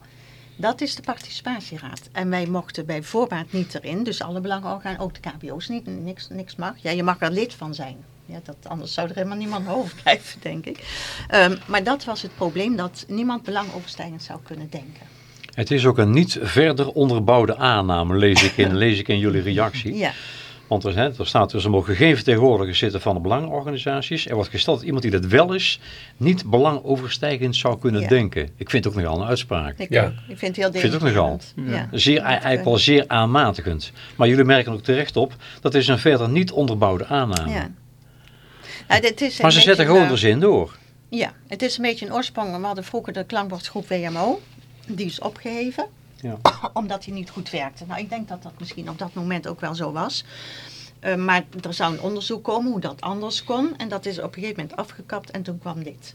Dat is de participatieraad. En wij mochten bij voorbaat niet erin, dus alle belangenorganen, ook de KBO's niet, niks, niks mag. Ja, je mag er lid van zijn. Ja, dat, anders zou er helemaal niemand *laughs* overblijven, denk ik. Um, maar dat was het probleem, dat niemand belangoverstijgend zou kunnen denken.
Het is ook een niet verder onderbouwde aanname, lees ik in, *laughs* lees ik in jullie reactie.
Ja.
Want er, er staat dus, er mogen geen vertegenwoordigers zitten van de belangenorganisaties. Er wordt gesteld dat iemand die dat wel is, niet belangoverstijgend zou kunnen
Ja.
denken. Ik vind het ook nogal een uitspraak.
Ik,
Ja.
ook. ik vind het heel
Ik vind het ook nogal.
Ja.
Zeer, eigenlijk wel zeer aanmatigend. Maar jullie merken ook terecht op, dat is een verder niet onderbouwde aanname.
Ja. Nou, dit is
Maar ze zetten gewoon
eh,
de zin door.
Ja, het is een beetje een oorsprong. We hadden vroeger de klankbordgroep WMO. Die is opgeheven.
Ja. *clears throat*
Omdat die niet goed werkte. Nou, ik denk dat dat misschien op dat moment ook wel zo was. Eh, maar er zou een onderzoek komen hoe dat anders kon. En dat is op een gegeven moment afgekapt en toen kwam dit.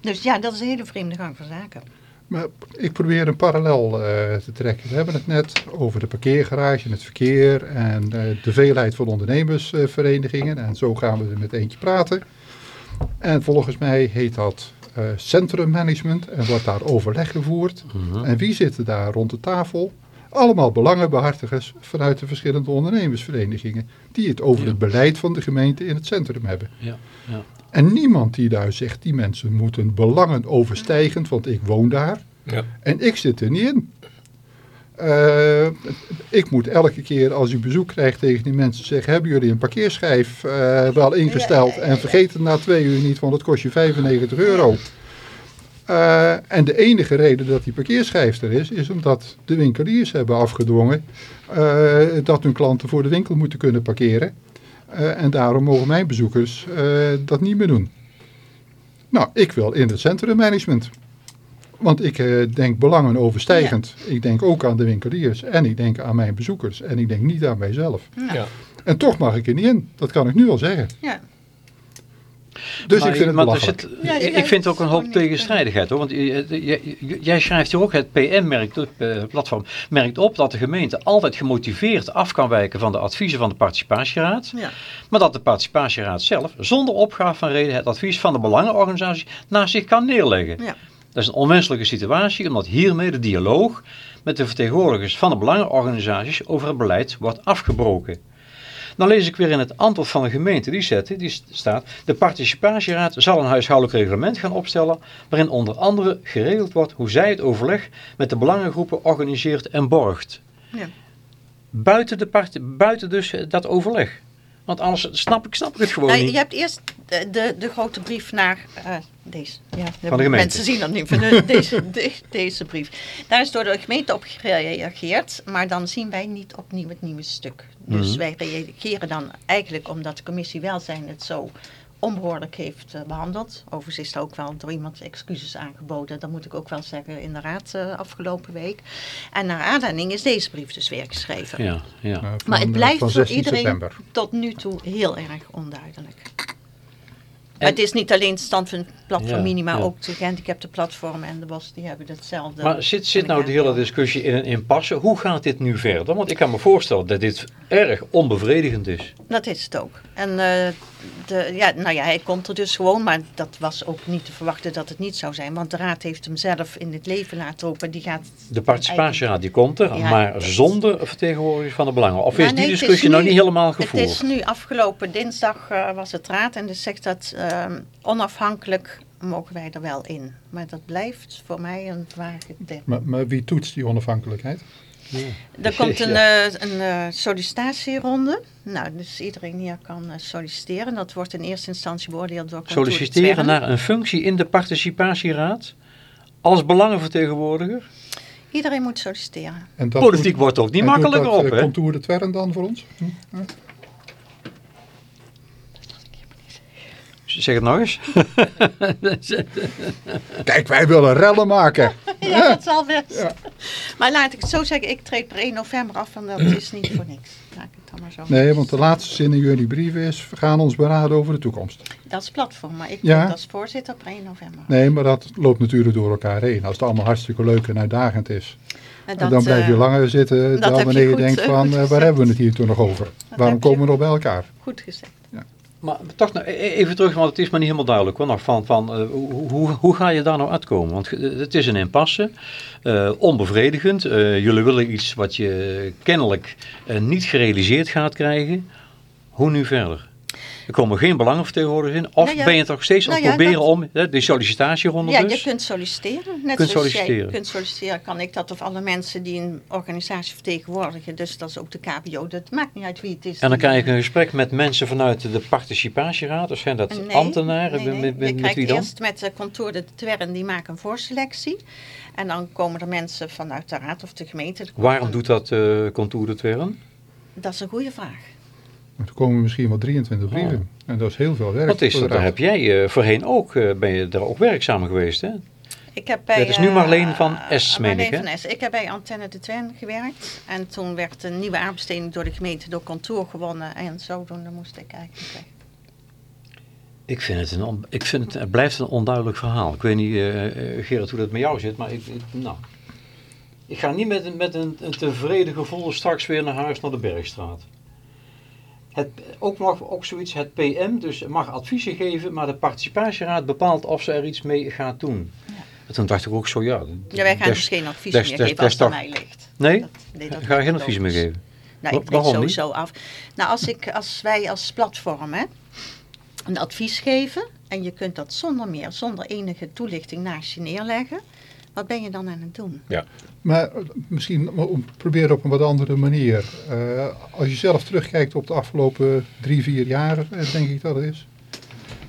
dus ja, dat is een hele vreemde gang van zaken.
Maar ik probeer een parallel eh, te trekken. We hebben het net over de parkeergarage en het verkeer en eh, de veelheid van ondernemersverenigingen. en zo gaan we er met eentje praten. En volgens mij heet dat eh, centrummanagement en wordt daar overleg gevoerd.
Mhm.
En wie zitten daar rond de tafel? Allemaal belangenbehartigers vanuit de verschillende ondernemersverenigingen. Die het over
Ja.
het beleid van de gemeente in het centrum hebben.
Ja, ja.
En niemand die daar zegt, die mensen moeten belangen overstijgend, want ik woon daar.
Ja.
En ik zit er niet in. Eh, ik moet elke keer als ik bezoek krijg tegen die mensen zeggen, hebben jullie een parkeerschijf eh, wel ingesteld? En vergeet het na twee uur niet, want het kost je 95 euro. Eh, en de enige reden dat die parkeerschijf er is, is omdat de winkeliers hebben afgedwongen dat hun klanten voor de winkel moeten kunnen parkeren. Eh, en daarom mogen mijn bezoekers eh, dat niet meer doen. Nou, ik wil in het centrummanagement. Want ik eh, denk belangen overstijgend. Ik denk ook aan de winkeliers en ik denk aan mijn bezoekers. En ik denk niet aan mijzelf.
Ja.
En toch mag ik er niet in. Dat kan ik nu al zeggen.
Ja.
Dus
Maar-
ik vind het belachelijk.
Ja,
ik, ik vind ook een
het
hoop
niet
tegenstrijdigheid hoor. Want jij schrijft hier ook, het PM-merk, het eh, platform, merkt op dat de gemeente altijd gemotiveerd af kan wijken van de adviezen van de participatieraad.
Ja.
Maar dat de participatieraad zelf zonder opgave van reden het advies van de belangenorganisatie naast zich kan neerleggen.
Ja.
Dat is een onwenselijke situatie omdat hiermee de dialoog met de vertegenwoordigers van de belangenorganisaties over het beleid wordt afgebroken. Dan lees ik weer in het antwoord van de gemeente, die, zette, die st- staat, de participatieraad zal een huishoudelijk reglement gaan opstellen waarin onder andere geregeld wordt hoe zij het overleg met de belangengroepen organiseert en borgt.
Ja.
Buiten, de part- buiten dus dat overleg. Want anders snap ik, snap ik het gewoon
Nou,
niet.
je hebt eerst de, de, de grote brief naar eh, deze. Ja, de
Van de gemeente.
Mensen zien dat niet. Van de- *laughs* deze, de- deze brief. Daar is door de gemeente op gereageerd. Maar dan zien wij niet opnieuw het nieuwe stuk. Dus
Mhm.
wij reageren dan eigenlijk omdat de commissie welzijn het zo onbehoorlijk heeft eh, behandeld. Overigens is er ook wel door iemand excuses aangeboden. Dat moet ik ook wel zeggen in de raad eh, afgelopen week. En naar aanleiding is deze brief dus weer geschreven.
Ja, ja.
Van,
Maar het blijft voor
16
iedereen
september.
tot nu toe heel erg onduidelijk. Het is niet alleen standpunt platform
Ja,
Minima,
ja.
ook de gehandicapte platform en de BOS, die hebben hetzelfde.
Maar zit, zit nou de hele discussie in een impasse? Hoe gaat dit nu verder? Want ik kan me voorstellen dat dit erg onbevredigend is.
Dat is het ook. En eh, de, ja, nou ja, hij komt er dus gewoon, maar dat was ook niet te verwachten dat het niet zou zijn. Want de raad heeft hem zelf in het leven laten roepen. Die gaat
De participatieraad die komt er,
Ja.
maar zonder vertegenwoordigers van de belangen. Of
Maar
is
nee,
die
het is
discussie nou niet helemaal
Het
gevoerd?
is nu afgelopen dinsdag eh, was het raad en dus zegt dat eh, onafhankelijk mogen wij er wel in. Maar dat blijft voor mij een vage.
Maar, maar wie toetst die onafhankelijkheid?
Er komt *laughs* een,
Ja.
eh, een eh, sollicitatieronde. Nou, dus iedereen hier kan eh, solliciteren. Dat wordt in eerste instantie beoordeeld door
Solliciteren naar een functie in de participatieraad als belangenvertegenwoordiger.
Iedereen moet solliciteren.
En dat
Politiek wordt ook niet
en doet
makkelijker
dat,
op,
eh,
hè?
Contour de Twern dan voor ons? Hm?
Zeg het nog eens. *laughs*
Kijk, wij willen rellen maken. *laughs*
Ja, dat zal best.
Ja.
Maar laat ik het zo zeggen, ik treed per 1 november af en dat is niet voor niks. Laat ik het dan maar zo
Nee, want de laatste zin in jullie brief is, we gaan ons beraden over de toekomst.
Dat is platform, maar ik
Ja.
als voorzitter per 1 november.
Nee, maar dat loopt natuurlijk door elkaar heen. Als het allemaal hartstikke leuk en uitdagend is.
En
En dan blijf je
eh,
langer zitten
dat
dan wanneer je
goed,
denkt
eh,
van, eh, waar hebben we het hier toen nog over? Waarom komen we nog bij elkaar?
Goed gezegd.
Maar toch nog e- even terug, want het is me niet helemaal duidelijk hoor, nog van, van eh, hoe, hoe, ga je daar nou uitkomen? Want het is een impasse, eh, onbevredigend. Eh, jullie willen iets wat je kennelijk niet gerealiseerd gaat krijgen. Hoe nu verder? Er komen geen belangenvertegenwoordigers in. Of
Nou ja,
ben je toch steeds aan
nou
het
ja,
proberen
dat-
om, hè, de sollicitatieronde
Ja,
dus?
je kunt solliciteren. Net
Kunt
zoals
solliciteren.
jij kunt solliciteren, kan ik dat of alle mensen die een organisatie vertegenwoordigen. Dus dat is ook de KBO. Dat maakt niet uit wie het is.
En dan krijg je een gesprek met mensen vanuit de participatieraad. Of zijn dat
Nee,
ambtenaren?
nee, nee.
Met, met,
je
met
krijgt
wie
eerst met de contour de Twern, die maken een voorselectie. En dan komen er mensen vanuit de raad of de gemeente.
Waarom doet dat eh Contour de Twern?
Dat is een goede vraag.
Er komen misschien wel 23 brieven. En dat is heel veel werk.
Wat is dat? Daar heb jij eh, voorheen ook, eh, ben je daar ook werkzaam geweest hè?
Ik heb bij,
Dat is nu
eh,
Marleen van S, meen ik, hè?
van S. Ik heb bij Antenne de Twern gewerkt. En toen werd een nieuwe aanbesteding door de gemeente door Contour gewonnen. En zodoende moest ik eigenlijk weg.
Ik vind het, een on- ik vind het, het blijft een onduidelijk verhaal. Ik weet niet, eh, eh, Gerard, hoe dat met jou zit, maar ik, ik- nou, ik ga niet met, een- met een, een tevreden gevoel straks weer naar huis naar de Bergstraat. Het, ook nog ook zoiets, het PM dus mag adviezen geven, maar de participatieraad bepaalt of ze er iets mee gaat doen. En toen dacht ik ook zo, ja.
Ja, wij gaan
des-
dus geen advies
des-
meer
des-
geven als het aan mij ligt.
Nee?
Dat, nee, dat
Ga je geen advies meer geven?
Nou, ik
waarom niet?
sowieso af. Nou, als, ik, als wij als platform hè, een advies geven en je kunt dat zonder meer, zonder enige toelichting naast je neerleggen, wat ben je dan aan het doen?
Maar eh, misschien om- probeer op een wat andere manier. Eh, als je zelf terugkijkt op de afgelopen drie, vier jaar, eh, denk ik dat het is.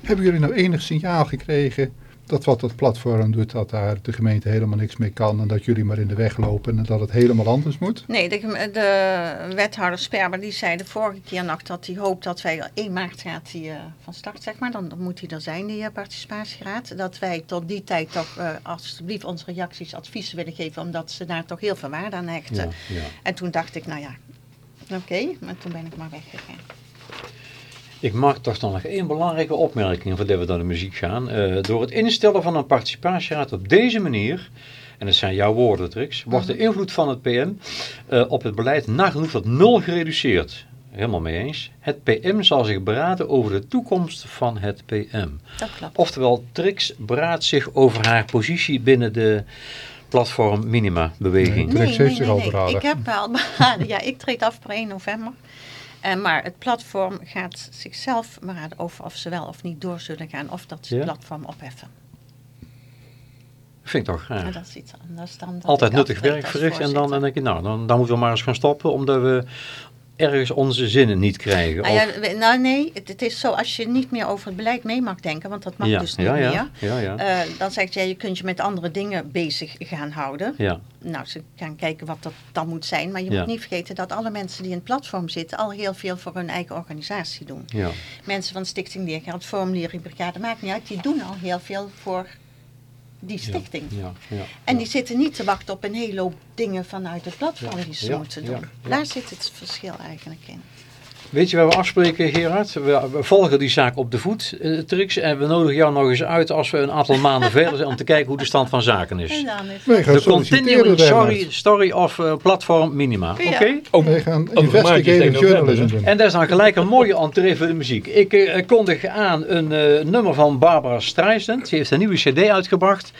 Hebben jullie nou enig signaal gekregen dat wat dat platform doet, dat daar de gemeente helemaal niks mee kan en dat jullie maar in de weg lopen en dat het helemaal anders moet?
Nee, de, de wethouder Sperber die zei de vorige keer nog dat hij hoopt dat wij 1 maart gaat hij eh, van start, zeg maar. Dan, dan moet hij er zijn, die eh, participatieraad. Dat wij tot die tijd toch eh, alsjeblieft onze reacties, adviezen willen geven, omdat ze daar toch heel veel waarde aan hechten.
Ja, ja.
En toen dacht ik, nou ja, oké, maar toen ben ik maar weggegaan.
Ik maak toch dan nog één belangrijke opmerking voordat we naar de muziek gaan. Eh, door het instellen van een participatieraad op deze manier, en dat zijn jouw woorden Trix, wordt de invloed van het PM eh, op het beleid nagenoeg tot nul gereduceerd. Helemaal mee eens. Het PM zal zich beraden over de toekomst van het PM.
Dat klopt.
Oftewel, Trix beraadt zich over haar positie binnen de platform Minima beweging.
Nee. Trix heeft zich al beraden.
Ik heb wel beraden. *laughs* Ja, ik treed af per 1 november. En maar het platform gaat zichzelf beraden over of ze wel of niet door zullen gaan. Of dat ze
Ja?
het platform opheffen.
Vind ik toch
En
graag.
dat is iets anders dan dat
Altijd
ik
nuttig werk verricht en dan, dan denk je, nou, dan, dan moeten we maar eens gaan stoppen omdat we ergens onze zinnen niet krijgen.
Nou,
Of-
ja, we- nou nee, het, het is zo als je niet meer over het beleid mee mag denken, want dat mag
ja,
dus niet
ja,
meer.
ja, ja, ja,
eh, dan zegt jij, je kunt je met andere dingen bezig gaan houden.
ja.
Nou, ze gaan kijken wat dat dan moet zijn. Maar je moet niet vergeten dat alle mensen die in het platform zitten al heel veel voor hun eigen organisatie doen.
ja.
Mensen van Stichting Leergeld, Formulierenbrigade, maakt niet uit. Die doen al heel veel voor die stichting.
Ja, ja,
En die zitten niet te wachten op een hele hoop dingen vanuit het platform die ze moeten doen. Daar zit het verschil eigenlijk in.
Weet je waar we afspreken, Gerard? We, we volgen die zaak op de voet, Trix. En we nodigen jou nog eens uit als we een aantal maanden *laughs* verder zijn om te kijken hoe de stand van zaken
En
is.
Wij gaan
De continuing
Bernard.
story, story of eh, platform minima. Oké?
Ook
Wij gaan investigative journalism doen.
En dat is dan gelijk een mooie entree voor de muziek. Ik eh, kondig aan een eh, nummer van Barbara Streisand. Ze heeft een nieuwe cd uitgebracht.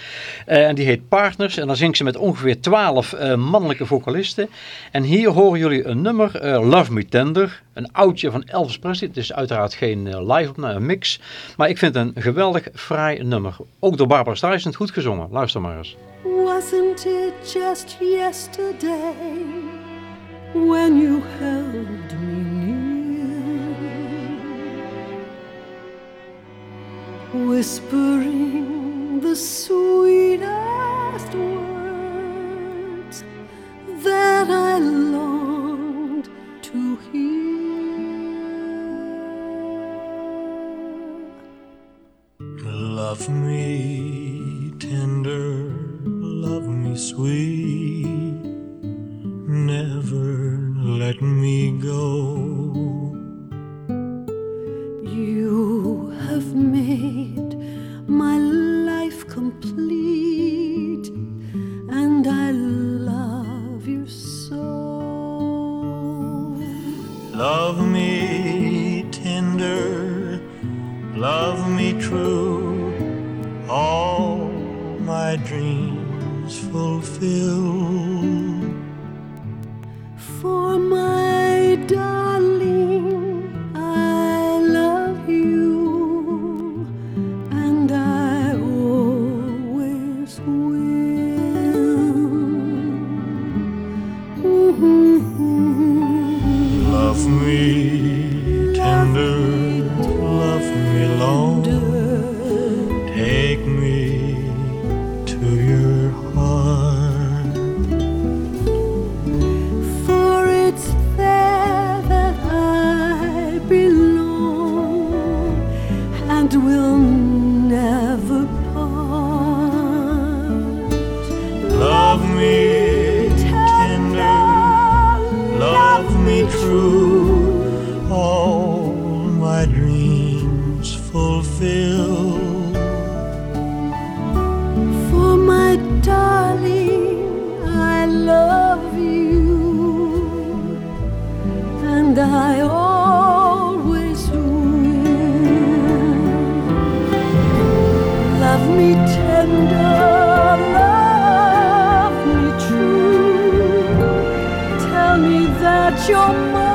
eh, en die heet Partners. En dan zingt ze met ongeveer twaalf eh, mannelijke vocalisten. En hier horen jullie een nummer, eh, Love Me Tender. Een oudje van Elvis Presley. Het is uiteraard geen eh, live een mix. Maar ik vind het een geweldig fraai nummer. Ook door Barbara Streisand goed gezongen. Luister maar eens.
Was Wasn't it just yesterday when you held me near, whispering the sweetest words that I longed to hear?
Love me tender, love me sweet, never let me go.
Love
me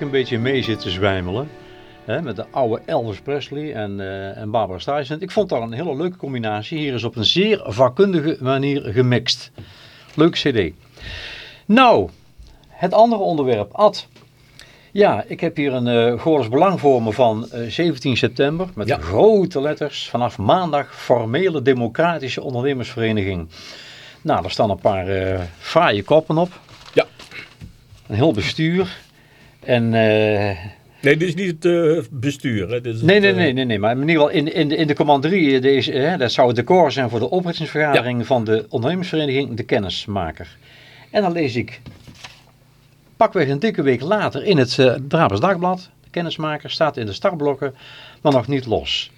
een beetje mee zit te zwijmelen. Hè, met de oude Elvis Presley en, eh, en Barbara Streisand. Ik vond dat een hele leuke combinatie. Hier is op een zeer vakkundige manier gemixt. Leuk cd. Nou, het andere onderwerp. Ad. Ja, ik heb hier een uh, Goorles Belang voor me van eh, 17 september. Met
Ja.
grote letters. Vanaf maandag formele democratische ondernemersvereniging. Nou, daar staan een paar eh fraaie koppen op.
Ja.
Een heel bestuur. En eh,
Nee, dit is niet het eh, bestuur. Hè. Dit is
nee,
het,
nee,
eh,
nee, nee, nee. Maar in ieder geval in, in, de- in de commanderie, deze, hè, dat zou het decor zijn voor de oprichtingsvergadering van de ondernemersvereniging De Kennismaker. En dan lees ik pakweg een dikke week later in het eh Brabants Dagblad. De Kennismaker staat in de startblokken, maar nog niet los.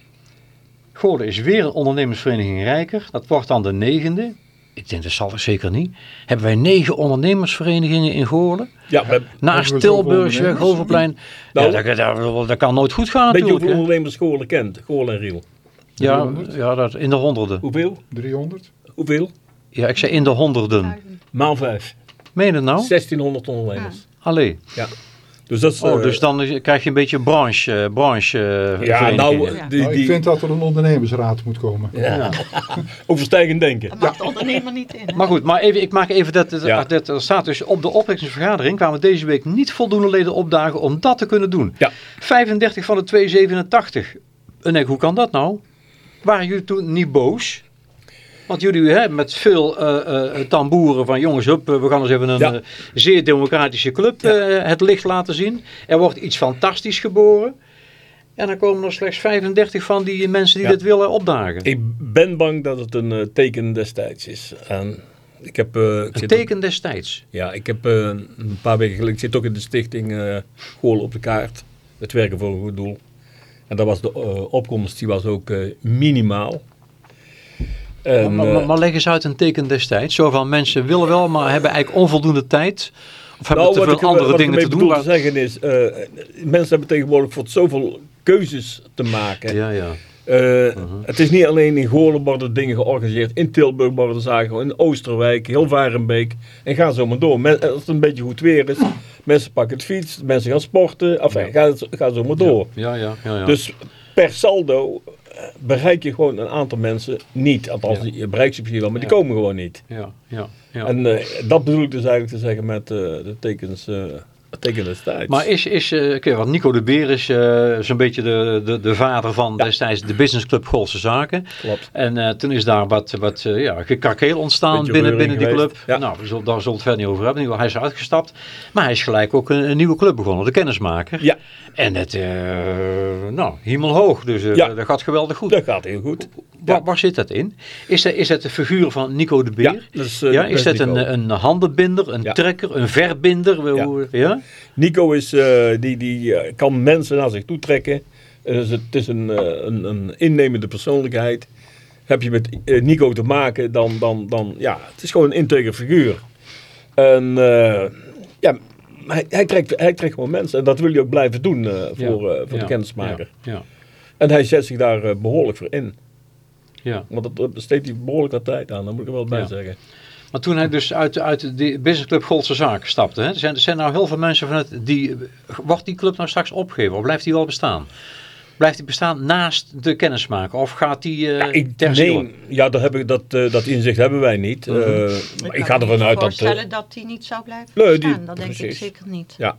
Goorden is weer een ondernemersvereniging rijker. Dat wordt dan de negende. Ik denk dat zal er zeker niet. Hebben wij negen ondernemersverenigingen in Goorlen?
Ja, we,
Naast Tilburgsweg,
ondernemers?
Hoverplein.
Nou.
ja, dat, dat, dat kan nooit goed gaan
weet je
natuurlijk.
hoeveel ondernemers Goorlen kent? Goorlen en Riel.
Ja,
300?
ja dat, in de honderden.
Hoeveel?
300?
Hoeveel?
Ja, ik zei in de honderden.
Maal vijf.
Meen je het nou?
1600 ondernemers.
Allee.
Ja. Dus dat is...
Oh,
eh,
dus dan krijg je een beetje branche, eh, branche eh,
Ja, nou, die,
Nou, ik vind dat er een ondernemersraad moet komen.
ja. *laughs* overstijgend denken.
Dat mag de ondernemer niet in. hè?
Maar goed, maar even, ik maak even dat, dat,
Ja.
dat er staat dus op de oprichtingsvergadering kwamen deze week niet voldoende leden opdagen om dat te kunnen doen.
Ja.
35 van de 287. En ik, hoe kan dat nou? Waren jullie toen niet boos? Want jullie hè, met veel eh, eh, tamboeren van jongens, hup, eh, we gaan eens even een
Ja.
zeer democratische club het licht laten zien. Er wordt iets fantastisch geboren. En dan komen er slechts 35 van die mensen die
Ja.
dit willen opdagen.
Ik ben bang dat het een teken destijds is. En ik heb, ik
Een teken destijds.
Ja, ik heb een paar weken geleden, ik zit ook in de stichting Goal op de kaart. Het werken voor een goed doel. En dat was de opkomst, die was ook minimaal. En,
maar,
eh,
maar, maar leg eens uit een teken destijds. Zo van mensen willen wel, maar hebben eigenlijk onvoldoende tijd. Of hebben
nou,
te
wat
veel
ik,
andere
wat ik
dingen te doen.
te
waar-
zeggen is, eh, mensen hebben tegenwoordig voor zoveel keuzes te maken.
Ja, ja.
Eh, Het is niet alleen in Goorlen worden dingen georganiseerd, in Tilburg worden zaken, in Oosterwijk, heel Varenbeek. En ga zo maar door. Men- als het een beetje goed weer is, mensen pakken het fiets, mensen gaan sporten, enfin, ga, ga zo maar door.
Ja, ja, ja, ja.
Dus per saldo bereik je gewoon een aantal mensen niet. Althans,
Ja.
je bereikt ze misschien wel, maar die komen gewoon niet.
ja, ja, ja.
En eh, dat bedoel ik dus eigenlijk te zeggen met eh, de tekens, eh.
Maar is, is eh, kijk, want Nico de Beer is eh, zo'n beetje de, de, de vader van destijds de businessclub Golse Zaken.
Klopt.
En eh, toen is daar wat, wat eh, ja, gekrakeel ontstaan
Beetje
binnen, binnen die club.
ja.
Nou, we zullen, daar zullen we het verder niet over hebben. Hij is uitgestapt. Maar hij is gelijk ook een, een nieuwe club begonnen, de kennismaker.
Ja,
En het, eh nou, hemelhoog. Dus eh,
Ja.
dat gaat geweldig goed.
dat gaat heel goed.
Waar, waar zit dat in? Is dat, is dat de figuur van Nico de Beer?
Ja, dat is, eh,
ja,
dat
is dat een,
Nico.
een handenbinder, een trekker, een verbinder?
Ja.
Hoe- ja?
Nico is, eh, die, die eh, kan mensen naar zich toe trekken. Dus het is een, een, een innemende persoonlijkheid. Heb je met Nico te maken, dan, dan, dan ja, het is gewoon een integer figuur. En ja, hij, hij, trekt, hij trekt gewoon mensen. En dat wil hij ook blijven doen voor, voor de kennismaker.
Ja,
En hij zet zich daar eh, behoorlijk voor in.
ja.
Want dat, dat besteedt hij behoorlijk wat tijd aan, daar moet ik er wel bij
Ja.
zeggen.
Maar toen hij dus uit, uit de businessclub Goldse Zaken stapte, hè, er, zijn, er zijn nou heel veel mensen vanuit die. Wordt die club nou straks opgegeven of blijft die wel bestaan? Blijft die bestaan naast de kennismaker of gaat die eh
Ja, ik, nee, ja, dat, heb ik, dat, eh, dat inzicht hebben wij niet.
Mhm.
Eh, maar ik ga ervan uit dat... eh,
voorstellen dat die niet zou blijven
Nee,
bestaan.
die-
dat denk ik zeker niet.
Ja.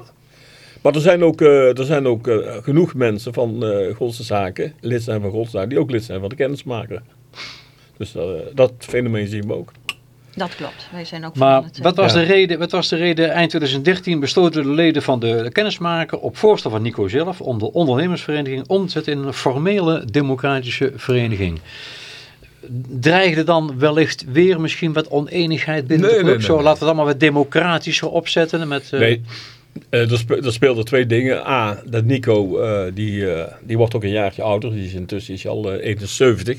Maar er zijn ook, eh, er zijn ook genoeg mensen van eh Godse Zaken, lid zijn van Godse Zaken, die ook lid zijn van de kennismaker. Dus dat fenomeen zien we ook.
Dat klopt. Wij zijn ook
Maar
van het,
wat was,
Ja.
de reden, wat was de reden? Eind 2013 besloten de leden van de kennismaker op voorstel van Nico zelf om de ondernemersvereniging om te zetten in een formele democratische vereniging. Dreigde dan wellicht weer misschien wat oneenigheid binnen
Nee,
de club?
nee, nee,
Zo
nee.
laten we het allemaal wat democratischer opzetten. Met, eh,
Nee, eh, er, spe- er speelden twee dingen. A, dat Nico, eh, die, eh, die wordt ook een jaartje ouder. Die is intussen is al eh, 71.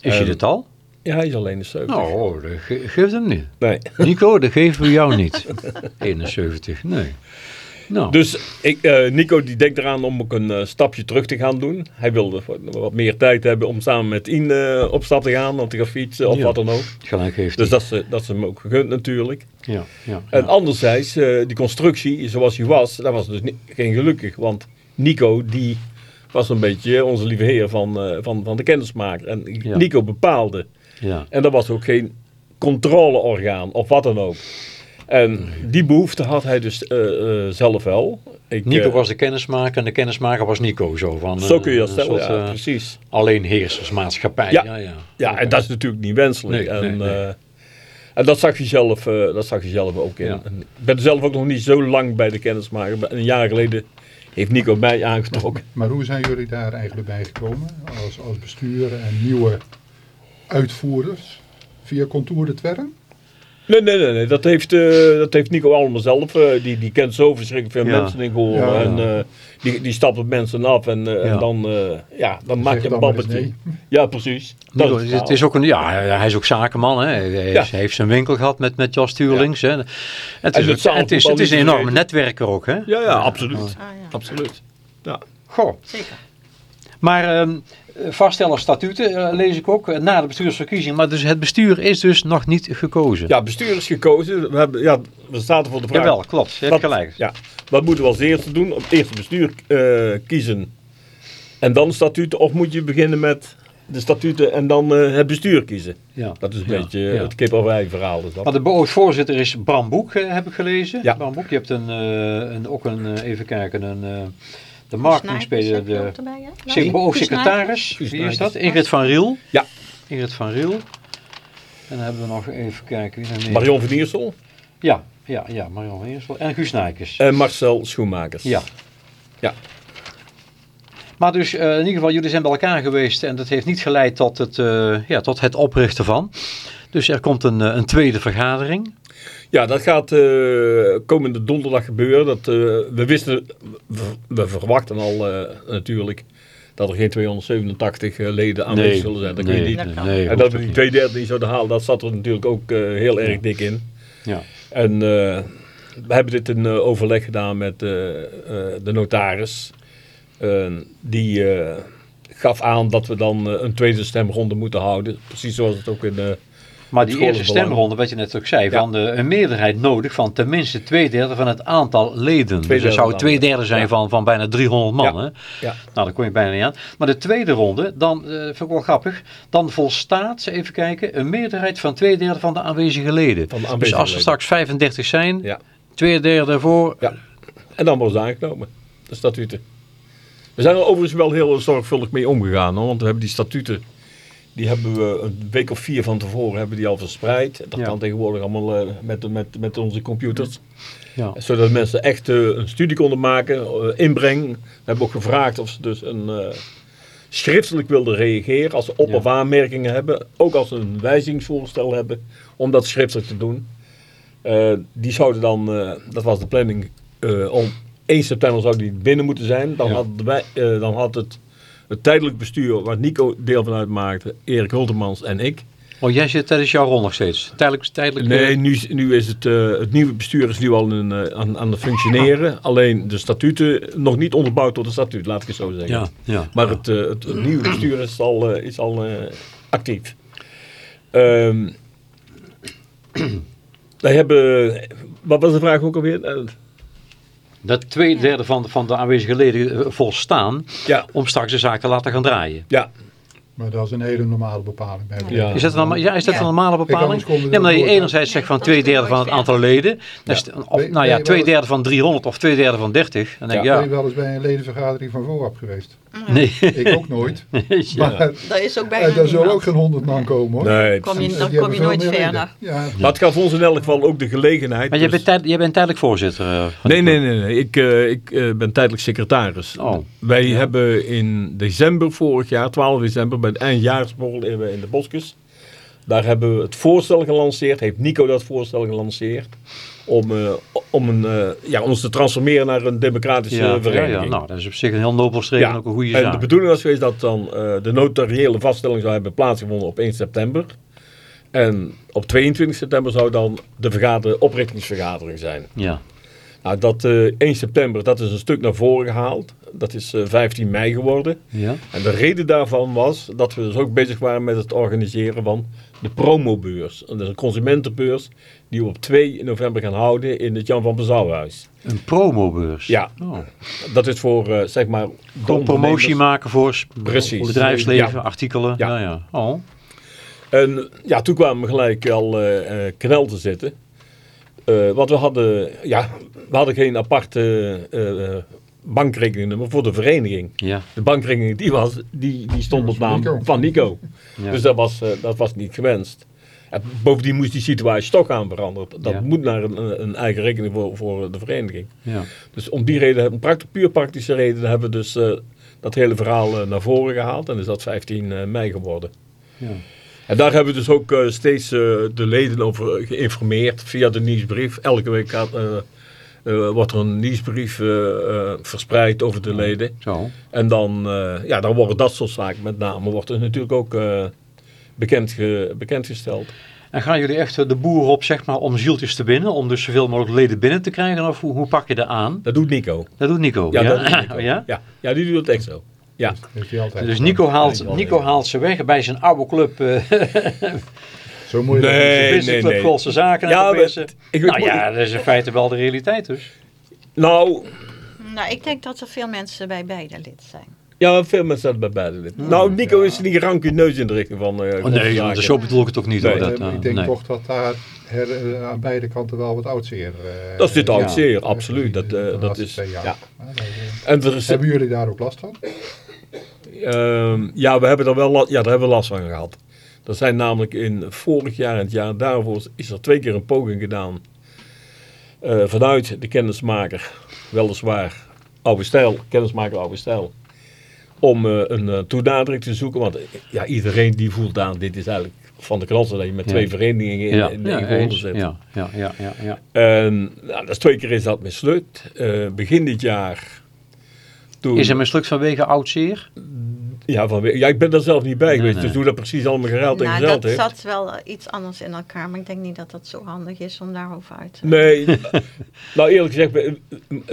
Is je dit al?
Ja, hij is al 71.
Nou, dat ge geef hem niet.
Nee.
Nico, dat geven we jou niet. *laughs* 71, nee. Nou,
Dus ik, eh, Nico die denkt eraan om ook een eh, stapje terug te gaan doen. Hij wilde wat- meer tijd hebben om samen met Ian eh, op stap te gaan. Of te gaan fietsen of
Ja.
wat dan ook.
gelijk heeft
Dus dat is, dat is hem ook gegund natuurlijk.
Ja, ja,
En
ja.
anderzijds, die constructie zoals die was, dat was dus niet, geen gelukkig. Want Nico, die was een beetje onze lieve heer van, van, van de kennismaker. En. Nico bepaalde.
Ja.
En dat was ook geen controleorgaan of wat dan ook. En die behoefte had hij dus eh, eh, zelf wel. Ik,
Nico
eh,
was de kennismaker en de kennismaker was Nico. Zo, van,
Zo kun je dat stellen,
soort,
ja,
eh,
precies.
alleenheersersmaatschappij.
Ja.
Ja, ja.
Ja, en dat is natuurlijk niet wenselijk.
Nee,
en,
nee, nee.
eh, en dat zag je zelf, eh, dat zag je zelf ook in.
Ja.
Ik ben zelf ook nog niet zo lang bij de kennismaker. Een jaar geleden heeft Nico mij aangetrokken.
Maar hoe zijn jullie daar eigenlijk bij gekomen als, als bestuur en nieuwe uitvoerders? Via Contour de Twerren?
Nee, nee, nee, nee. Dat, heeft, eh, dat heeft Nico allemaal zelf. eh, die, die kent zo verschrikkelijk veel
Ja.
mensen in.
Ja.
En eh, die, die stapt op mensen af en, eh,
Ja.
en dan, eh, ja, dan maak je een babbeltje.
nee. *laughs*
Ja, precies. Dat
Nico,
is het
is ook een, ja, hij is ook zakenman. Hè. Hij, heeft zijn winkel gehad met, met Jos Tuurlings. Hè. Het,
En
is,
het
ook- het, is, het is een enorme netwerker ook. Hè.
Ja, ja, absoluut.
Ah, ja.
Absoluut. Ja.
Goh.
Zeker.
Maar ehm, vaststellen statuten eh, lees ik ook eh, na de bestuursverkiezing. Maar dus het bestuur is dus nog niet gekozen.
ja, bestuur is gekozen. We, hebben, ja, we staan er voor de vraag.
Jawel, klopt. Je hebt gelijk.
Ja, wat moeten we als eerste doen? Op het eerste bestuur eh, kiezen. En dan statuten. Of moet je beginnen met de statuten en dan het bestuur kiezen?
Ja.
Dat is een
Ja,
beetje
ja.
het kip of ei verhaal. Dus dat.
Maar de beoogd voorzitter is Bram Boek, heb ik gelezen.
Ja.
Bram Boek, je hebt een, een, ook een, even kijken, een, de marketingspeler, de
Snijpers.
secretaris. Wie is dat? Ingrid van Riel.
Ja.
Ingrid van Riel. En dan hebben we nog even kijken. Wie er meer-
Marion van Iersel
Ja, ja, ja, Marion van Eersel. En Guus Nijkes.
en Marcel Schoenmakers.
Ja.
Ja.
Maar dus eh, in ieder geval, jullie zijn bij elkaar geweest en dat heeft niet geleid tot het, eh, ja, tot het oprichten van. Dus er komt een, eh, een tweede vergadering.
Ja, dat gaat eh, komende donderdag gebeuren. Dat, eh, we wisten, we, we verwachten al eh, natuurlijk dat er geen 287 eh, leden aanwezig zullen zijn. Dat kun je
nee,
niet.
Nee,
En dat we die
niet.
twee derde niet zouden halen, dat zat er natuurlijk ook eh, heel erg dik in.
Ja.
En eh, we hebben dit in overleg gedaan met eh, eh, de notaris. Die eh, gaf aan dat we dan een tweede stemronde moeten houden. Precies zoals het ook in... eh,
Maar die eerste stemronde, wat je net ook zei,
Ja.
van de, een meerderheid nodig van tenminste twee derde van het aantal leden. dus er
derde
zou twee derde zijn
Ja.
van, van bijna 300 man.
Ja.
Hè? Nou, daar kom je bijna niet aan. Maar de tweede ronde, dan eh, vind ik wel grappig, dan volstaat, even kijken, een meerderheid van twee derde van de aanwezige leden.
Van de
dus
aanwezige
als er straks 35 zijn, twee derde voor.
Ja. En dan wordt het aangenomen, de statuten. We zijn er overigens wel heel zorgvuldig mee omgegaan, hoor, want we hebben die statuten, die hebben we een week of vier van tevoren hebben die al verspreid. Dat
Ja.
kan tegenwoordig allemaal eh, met, met, met onze computers.
Ja.
Zodat mensen echt eh, een studie konden maken, eh, inbreng. We hebben ook gevraagd of ze dus een schriftelijk wilden reageren als ze op- of aanmerkingen hebben. Ook als ze een wijzigingsvoorstel hebben, om dat schriftelijk te doen. Die zouden dan, dat was de planning, om 1 september zou die binnen moeten zijn. Dan,
Ja.
hadden wij, eh, dan had het, het tijdelijk bestuur, waar Nico deel van uitmaakte, Erik Hultemans en ik.
Oh, jij zit tijdens jouw rol nog steeds? Tijdelijk? tijdelijk
Nee, nu, nu is het, eh, het nieuwe bestuur is nu al in, eh, aan, aan het functioneren. Alleen de statuten nog niet onderbouwd tot een statuut, laat ik het zo zeggen.
Ja, ja.
Maar het, eh, het, het nieuwe bestuur is al, is al actief. Ehm *clears throat* wij hebben, wat was de vraag ook alweer?
Dat twee derde van, de- van de aanwezige leden eh, volstaan
ja,
om straks de zaak te laten gaan draaien.
ja,
Maar dat is een hele normale bepaling. Bij
Ja.
Is dat een, norma- ja, is dat
Ja.
een normale bepaling? Ja, maar je enerzijds zegt van
Nee,
twee derde van het aantal leden. Is of, nou ja, twee derde van 300 of twee derde van 30. Dan denk ik,
Ja.
Ben
ja.
je wel eens bij een ledenvergadering van VOAP geweest?
Nee.
Ik ook nooit. *laughs*
ja.
Maar
Dat is ook bijna
eh, daar zullen ook geen honderd man komen hoor.
nee.
Kom je, dan kom je nooit verder.
Ja,
Maar het gaf ons in elk geval ook de gelegenheid.
Maar jij
dus-
bent, jij bent tijdelijk voorzitter. eh,
Nee, nee, nee. nee. Ik, eh, ik eh, ben tijdelijk secretaris.
Oh.
Wij hebben in december vorig jaar, 12 december, bij de eindjaarsborrel in in de Boskus. Daar hebben we het voorstel gelanceerd, heeft Nico dat voorstel gelanceerd. Om, eh, om, een, eh, ja, ons te transformeren naar een democratische
Ja,
vereniging.
ja, nou, dat is op zich een heel nobel streven en ook een goede
en
zaak.
de bedoeling was geweest dat dan eh, de notariële vaststelling zou hebben plaatsgevonden op 1 september. En op 22 september zou dan de vergader, oprichtingsvergadering zijn.
Ja,
Nou, dat eh 1 september, dat is een stuk naar voren gehaald. Dat is eh, 15 mei geworden.
ja.
En de reden daarvan was dat we dus ook bezig waren met het organiseren van de promobeurs. Dat is een consumentenbeurs die we op 2 november gaan houden in het Jan van Bezouwhuis.
Een promobeurs.
Ja.
Oh.
Dat is voor, eh, zeg maar...
Gewoon promotie maken voor
Precies.
bedrijfsleven,
Ja.
artikelen.
Ja.
Ja. Ja, Oh.
En ja, toen kwamen we gelijk al eh eh, knel te zitten. Eh want we hadden, ja, we hadden geen aparte bankrekeningnummer voor de vereniging.
Ja.
De bankrekening die, was, die, die stond op naam
Nico.
van Nico.
Ja.
Dus dat was, eh, dat was niet gewenst. En bovendien moest die situatie toch gaan veranderen. Dat
Ja.
moet naar een, een eigen rekening voor, voor de vereniging.
Ja.
Dus om die reden, een puur praktische reden, hebben we dus eh, dat hele verhaal eh, naar voren gehaald. En is dat 15 eh, mei geworden.
Ja.
En daar hebben we dus ook eh, steeds eh, de leden over geïnformeerd via de nieuwsbrief. Elke week gaat, eh, wordt er een nieuwsbrief eh, eh, verspreid over de leden.
Zo.
En dan, eh, ja, dan worden dat soort zaken met name wordt er natuurlijk ook eh, bekend ge- bekendgesteld.
En gaan jullie echt de boer op, zeg maar, om zieltjes te winnen? Om dus zoveel mogelijk leden binnen te krijgen? Of hoe, hoe pak je dat aan?
Dat doet Nico.
Dat doet Nico.
Ja,
Ja,
dat doet Nico. *laughs*
Ja?
Ja, ja, die doet het echt zo. Ja,
heeft hij altijd
Dus. Nico haalt, Nico haalt ze weg bij zijn oude club. *laughs* eh
Zo moet je dat
Nee,
Business
nee, nee.
Zaken.
Ja,
en
maar-
bessen.
ik-
nou ja, dat is in feite wel de realiteit dus.
nou,
Nou, ik denk dat er veel mensen bij beide lid zijn.
ja, veel mensen zaten bij beide lid. Nou, Nico is niet rank neus in de richting van eh
Oh, nee, want zo bedoel ik het ook niet.
Nee,
hoor,
Eh,
dat, eh,
ik denk
nee.
toch dat daar her- eh, aan beide kanten wel wat oudseer... eh,
Dat is dit
Ja.
oud zeer,
eh,
absoluut. Dat, eh,
de
dat
laatste
is, ja.
Dat, eh,
En er is,
Hebben jullie daar ook last van?
ehm, ja, we hebben er wel ja, daar hebben we last van gehad. Er zijn namelijk in vorig jaar en het jaar daarvoor is er twee keer een poging gedaan. eh, vanuit de kennismaker, weliswaar oude stijl, kennismaker oude stijl. Om eh, een eh, toenadering te zoeken. Want ja, iedereen die voelt aan, dit is eigenlijk van de kransen dat je met
Ja.
twee verenigingen in,
Ja,
in,
ja,
in
eens.
zit.
ja, ja, ja, ja, ja.
En nou, dat is twee keer is dat mislukt. Begin dit jaar. Toen,
Is het mislukt vanwege oud zeer?
ja, van, ja, ik ben er zelf niet bij
Nee,
geweest.
nee.
Dus hoe dat precies allemaal geruild en
Nou,
gezeld
dat
heeft.
zat wel eh, iets anders in elkaar, maar ik denk niet dat dat zo handig is om daarover uit te
Nee, *laughs* *laughs* nou eerlijk gezegd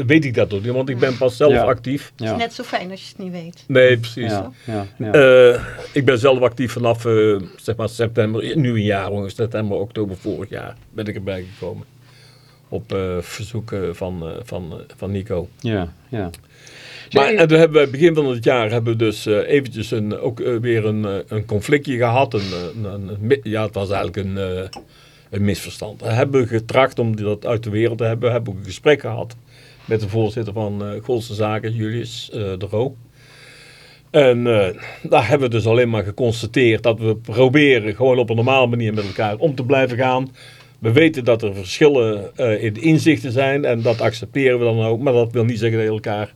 weet ik dat ook niet, want ik ben pas zelf
Ja.
actief.
Het
Ja,
is net zo fijn als je het niet weet.
Nee, precies.
ja, ja, ja.
Eh, ik ben zelf actief vanaf eh, zeg maar september, nu een jaar ongeveer, september, oktober vorig jaar ben ik erbij gekomen. Op eh, verzoek van, eh, van, van Nico.
ja, ja.
Maar en toen hebben we begin van het jaar hebben we dus eh, eventjes een, ook eh, weer een, eh, een conflictje gehad. Een, een, ja, het was eigenlijk een, een misverstand. We hebben getracht om dat uit de wereld te hebben. We hebben ook een gesprek gehad met de voorzitter van eh Golse Zaken, Julius de Roo. En daar hebben we dus alleen maar geconstateerd dat we proberen gewoon op een normale manier met elkaar om te blijven gaan. We weten dat er verschillen in inzichten zijn en dat accepteren we dan ook. Maar dat wil niet zeggen dat je elkaar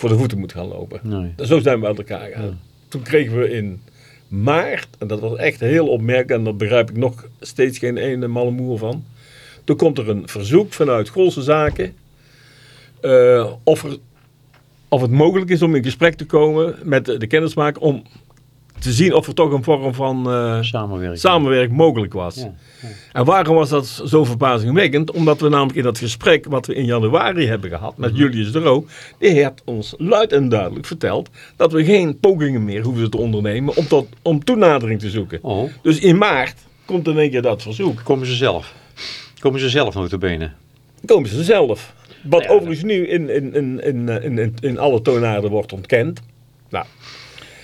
voor de voeten moet gaan lopen.
nee.
Zo zijn we uit elkaar gegaan. Toen kregen we in maart, en dat was echt heel opmerkelijk, en daar begrijp ik nog steeds geen ene malle moer van. Toen komt er een verzoek vanuit Golse Zaken eh, of, er, of het mogelijk is om in gesprek te komen met de, de kennismaker om te zien of er toch een vorm van eh,
Samenwerking.
samenwerking mogelijk was.
Ja,
En waarom was dat zo verbazingwekkend? Omdat we namelijk in dat gesprek wat we in januari hebben gehad met Julius de Roo, die heeft ons luid en duidelijk verteld dat we geen pogingen meer hoeven te ondernemen om, tot, om toenadering te zoeken.
Oh,
Dus in maart komt in één keer dat verzoek.
komen ze zelf? Komen ze zelf notabene?
Komen ze zelf. Wat
Ja,
overigens nu in, in, in, in, in, in, in alle toonaarden wordt ontkend. Nou,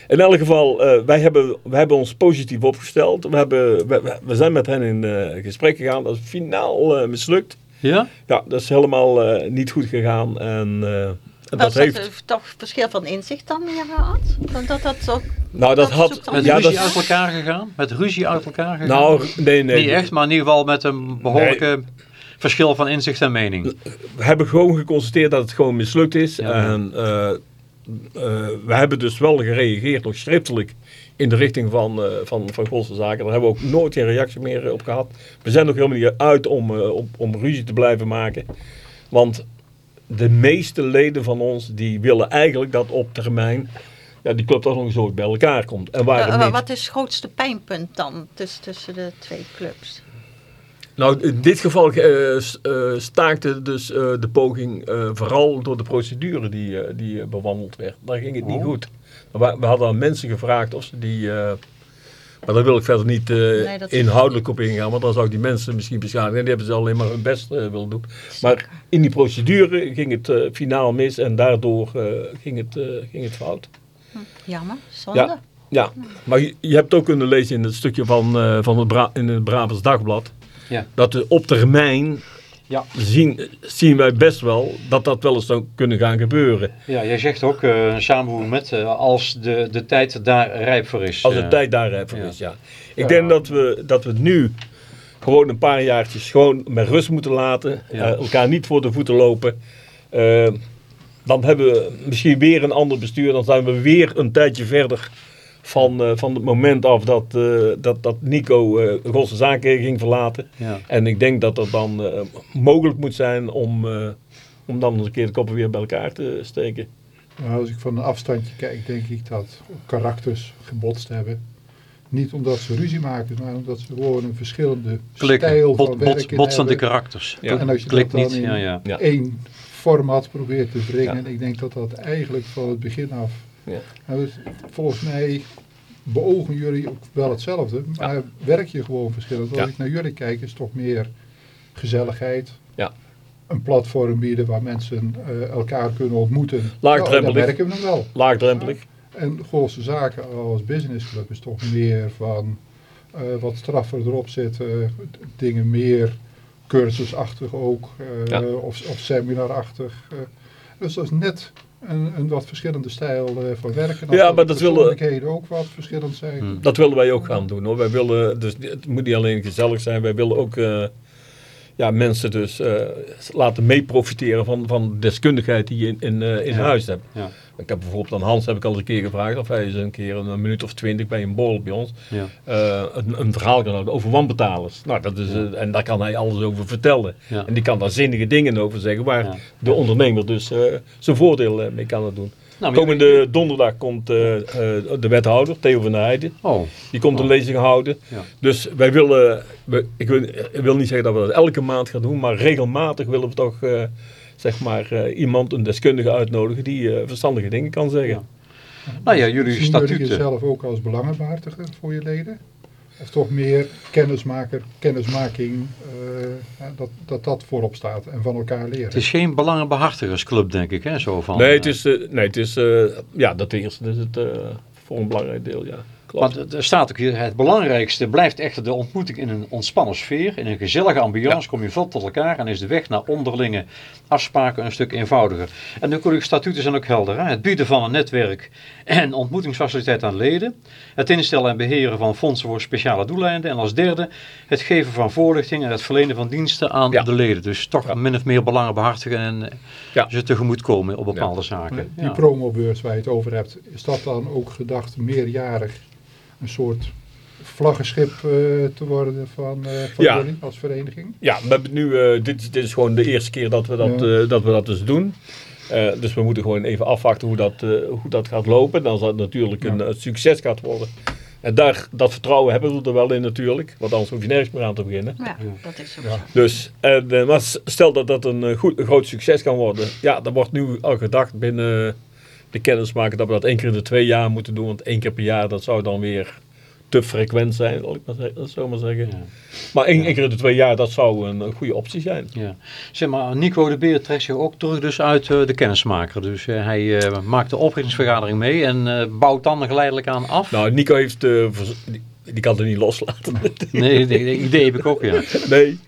in elk geval, eh, wij, hebben, wij hebben ons positief opgesteld. We, hebben, we, zijn met hen in eh, gesprek gegaan. Dat is finaal eh, mislukt.
Ja?
Ja, dat is helemaal eh, niet goed gegaan. En, eh, en dat
Was dat
heeft...
eh, toch verschil van inzicht dan meer gehad? Dat dat, dat ook...
Nou, dat
dat
had...
Met
Ja,
ruzie
dat,
uit elkaar gegaan? Met ruzie uit elkaar gegaan?
nou, nee, nee.
Niet echt, maar in ieder geval met een behoorlijke verschil van inzicht en mening.
We hebben gewoon geconstateerd dat het gewoon mislukt is.
Ja.
En eh, eh, we hebben dus wel gereageerd, nog schriftelijk, in de richting van, eh van, van Golse Zaken. Daar hebben we ook nooit geen reactie meer op gehad. We zijn nog helemaal niet uit om, eh, om, om ruzie te blijven maken. Want de meeste leden van ons, die willen eigenlijk dat op termijn, ja, die club toch nog eens ooit bij elkaar komt. En
Eh,
niet?
wat is het grootste pijnpunt dan tussen, tussen de twee clubs?
Nou, in dit geval eh, eh, staakte dus eh, de poging eh, vooral door de procedure die, eh, die bewandeld werd. Daar ging het niet
Oh.
goed. We, we hadden aan mensen gevraagd of ze die... eh, maar daar wil ik verder niet eh, inhoudelijk op ingaan, want dan zou ik die mensen misschien beschadigen. En die hebben ze alleen maar hun best willen doen. Maar in die procedure ging het finaal mis en daardoor eh, ging, het, eh, ging het fout.
Jammer, zonde.
Ja, ja. maar je, je hebt ook kunnen lezen in het stukje van, eh, van het, Bra in het Brabants Dagblad.
Ja.
Dat de op termijn
Ja.
zien, zien wij best wel dat dat wel eens zou kunnen gaan gebeuren.
Ja, jij zegt ook een samenvoeging met eh, als de, de tijd daar rijp voor is.
Als de
eh.
tijd daar eh, voor
ja.
is, ja. Ik denk dat we, dat we nu gewoon een paar jaartjes gewoon met rust moeten laten. Elkaar niet voor de voeten lopen. Dan hebben we misschien weer een ander bestuur. Dan zijn we weer een tijdje verder van, eh, van het moment af dat, eh, dat, dat Nico eh Gosse Zaken ging verlaten.
Ja.
En ik denk dat het dan eh, mogelijk moet zijn om, eh, om dan eens een keer de koppen weer bij elkaar te steken.
Nou, als ik van een afstandje kijk, denk ik dat karakters gebotst hebben. Niet omdat ze ruzie maken, maar omdat ze gewoon een verschillende
Klikken,
stijl
bot,
van
bot,
werken
botsende
hebben.
karakters.
Ja.
En als je
Klikt
dat dan
niet,
in
ja, ja.
Ja.
één format probeert te brengen, ik denk dat dat eigenlijk van het begin af...
Ja.
Nou, dus volgens mij beogen jullie ook wel hetzelfde, maar werk je gewoon verschillend. Als
Ja.
ik naar jullie kijk, is het toch meer gezelligheid.
Ja.
Een platform bieden waar mensen eh, elkaar kunnen ontmoeten.
Laagdrempelig.
Nou, werken we nog wel.
Laagdrempelig.
En Golse Zaken als businessclub is toch meer van eh, wat straffer erop zitten, dingen meer cursusachtig ook, eh,
Ja.
of, of seminarachtig. dus dat is net een, een wat verschillende stijl eh, van werken.
Ja, maar dat willen-
ook wat verschillend zijn.
Hmm.
Dat willen wij ook gaan doen hoor. Wij willen, dus het moet niet alleen gezellig zijn, wij willen ook eh, ja, mensen dus eh, laten meeprofiteren van, van de deskundigheid die je in, in, eh, in
Ja.
huis hebt.
Ja.
Ik heb bijvoorbeeld aan Hans heb ik al eens een keer gevraagd of hij eens een keer een, minuut of twintig bij een borrel bij ons
Ja.
eh, een, een verhaal kan houden over wanbetalers. Nou, dat is, en daar kan hij alles over vertellen.
Ja.
En die kan daar zinnige dingen over zeggen waar de ondernemer dus zijn voordeel mee kan doen.
Nou,
Komende donderdag komt eh, eh, de wethouder, Theo van der Heijden.
Oh,
Die komt een
Oh.
lezing houden.
Ja.
Dus wij willen, we, ik, wil, ik wil niet zeggen dat we dat elke maand gaan doen, maar regelmatig willen we toch eh, zeg maar, eh, iemand, een deskundige uitnodigen die eh, verstandige dingen kan zeggen.
Ja. nou ja, jullie
Zien jullie jezelf ook als belangenbehartiger voor je leden? Of toch meer kennismaker, kennismaking, eh, dat, dat dat voorop staat en van elkaar leren?
Het is geen belangenbehartigersclub, denk ik, hè? Zo van,
nee,
eh,
het is, eh, nee, het is eh, ja, dat eerste is het eh, voor een belangrijk deel, ja. Klopt.
Want er staat ook hier, het belangrijkste blijft echter de ontmoeting in een ontspannen sfeer. In een gezellige ambiance kom je vlot tot elkaar en is de weg naar onderlinge afspraken een stuk eenvoudiger. En de statuten zijn ook helder. Hè? Het bieden van een netwerk en ontmoetingsfaciliteit aan leden. Het instellen en beheren van fondsen voor speciale doeleinden. En als derde het geven van voorlichting en het verlenen van diensten aan
Ja.
de leden. Dus toch
Ja.
min of meer belangen behartigen en
Ja.
ze tegemoet komen op bepaalde zaken.
Die
Ja.
promobeurs waar je het over hebt, is dat dan ook gedacht meerjarig een soort vlaggenschip eh, te worden van, eh, van
Ja.
jullie als vereniging?
Ja, we hebben nu, eh, dit, dit is gewoon de eerste keer dat we dat,
Ja.
eh, dat, we dat dus doen. Eh, dus we moeten gewoon even afwachten hoe dat, eh, hoe dat gaat lopen. Dan zal het natuurlijk een,
Ja.
succes gaat worden. En daar, dat vertrouwen hebben we er wel in natuurlijk. Want anders hoef je nergens meer aan te beginnen.
Ja, dat is zo.
Dus, en, maar stel dat dat een, goed, een groot succes kan worden. Ja, dan wordt nu al gedacht binnen de kennismaken dat we dat één keer in de twee jaar moeten doen. Want één keer per jaar, dat zou dan weer te frequent zijn, zal ik maar zeggen. Dat zou maar zeggen.
Ja.
Maar één, keer in de twee jaar, dat zou een, een goede optie zijn.
Ja. Zeg maar, Nico de Beer trekt zich ook terug dus uit eh, de kennismaker. Dus eh, hij eh, maakt de oprichtingsvergadering mee en bouwt dan geleidelijk aan af.
Nou, Nico heeft, die, die kan het niet loslaten.
Nee, de idee heb ik ook, ja. *laughs*
nee.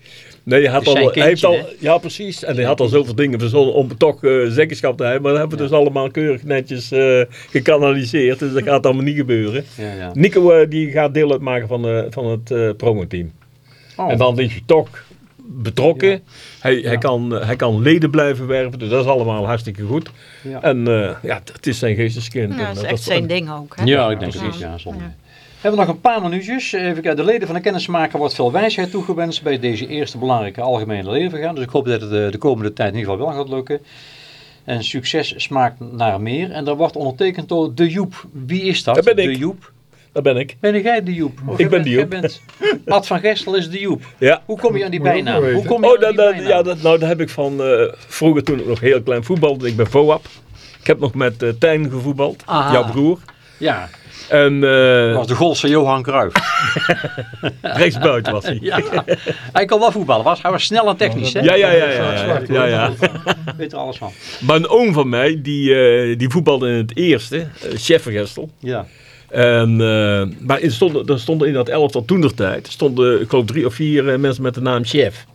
Nee, hij, had al, heeft al, ja precies, en hij had al zoveel dingen verzonnen om toch eh, zeggenschap te hebben, maar dat hebben we
Ja.
dus allemaal keurig netjes eh, gekanaliseerd, dus dat gaat allemaal niet gebeuren.
ja, ja.
Nico eh, die gaat deel uitmaken van, eh, van het eh promoteam.
Oh,
En dan is hij toch betrokken.
Ja.
Hij, hij, kan, hij kan leden blijven werven, dus dat is allemaal hartstikke goed.
ja.
En eh, ja, het is zijn geesteskind.
Ja, dat is echt zijn ding ook. Hè?
Ja, ik denk
precies.
Ja, zonder. We hebben nog een paar minuutjes. Even kijken. De leden van de kennismaker wordt veel wijsheid toegewenst bij deze eerste belangrijke algemene ledenvergadering. Dus ik hoop dat het de, de komende tijd in ieder geval wel gaat lukken. En succes smaakt naar meer. En dat wordt ondertekend door de Joep. Wie is dat?
Dat ben
De
ik.
Joep.
Dat ben ik.
Ben jij de Joep? Of
Ik ben de Joep.
bent- Ad van Gestel is de Joep.
Ja.
Hoe kom je aan die bijnaam? Hoe kom je
Oh,
aan
dat,
die
dat,
bijnaam?
ja, dat, nou, dat heb ik van eh, vroeger toen ik nog heel klein voetbalde. Ik ben VOAP. Ik heb nog met eh Tijn gevoetbald,
Aha.
jouw broer.
Ja,
En
dat
eh
was de Golse Johan Cruijff. *laughs*
rechtsbuiten was hij.
ja. Hij kon wel voetballen. Was, hij was snel en technisch, hè?
Ja, ja, ja. ja, ja,
zwart,
ja, ja.
Weet er alles van.
Maar een oom van mij, die, eh, die voetbalde in het eerste, uh.
Ja.
En, maar er stonden, er stonden in dat elftal toen der tijd, stonden ik geloof drie of vier mensen met de naam Chef.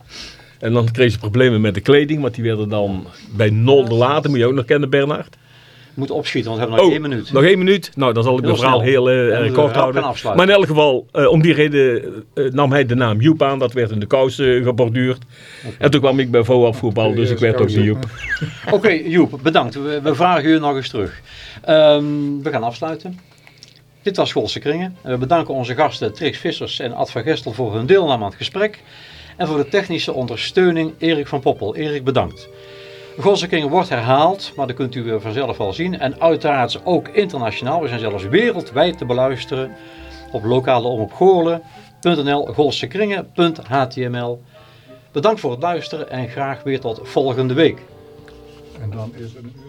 En dan kregen ze problemen met de kleding, want die werden dan bij nul de later, moet je ook nog kennen Bernard.
Moet opschieten, want we hebben nog
Oh,
één minuut.
Nog één minuut? Nou, dan zal ik
Heel
mijn verhaal
snel.
heel eh,
we
kort houden. Maar in elk geval, eh, om die reden eh, nam hij de naam Joep aan. Dat werd in de kous eh, geborduurd. En toen kwam ik bij VOAP voetbal, dus ik werd ook de Joep. *laughs*
Oké, Joep, bedankt. We, we vragen u nog eens terug. Ehm, we gaan afsluiten. Dit was Schoolse Kringen. En we bedanken onze gasten Trix Vissers en Ad van Gestel voor hun deelname aan het gesprek. En voor de technische ondersteuning Erik van Poppel. Erik, bedankt. Golse Kringen wordt herhaald, maar dat kunt u eh, vanzelf wel zien. En uiteraard ook internationaal. We zijn zelfs wereldwijd te beluisteren op lokale omroep Goorlen.nl, golsekringen.html. Bedankt voor het luisteren en graag weer tot volgende week.
En dan is uur...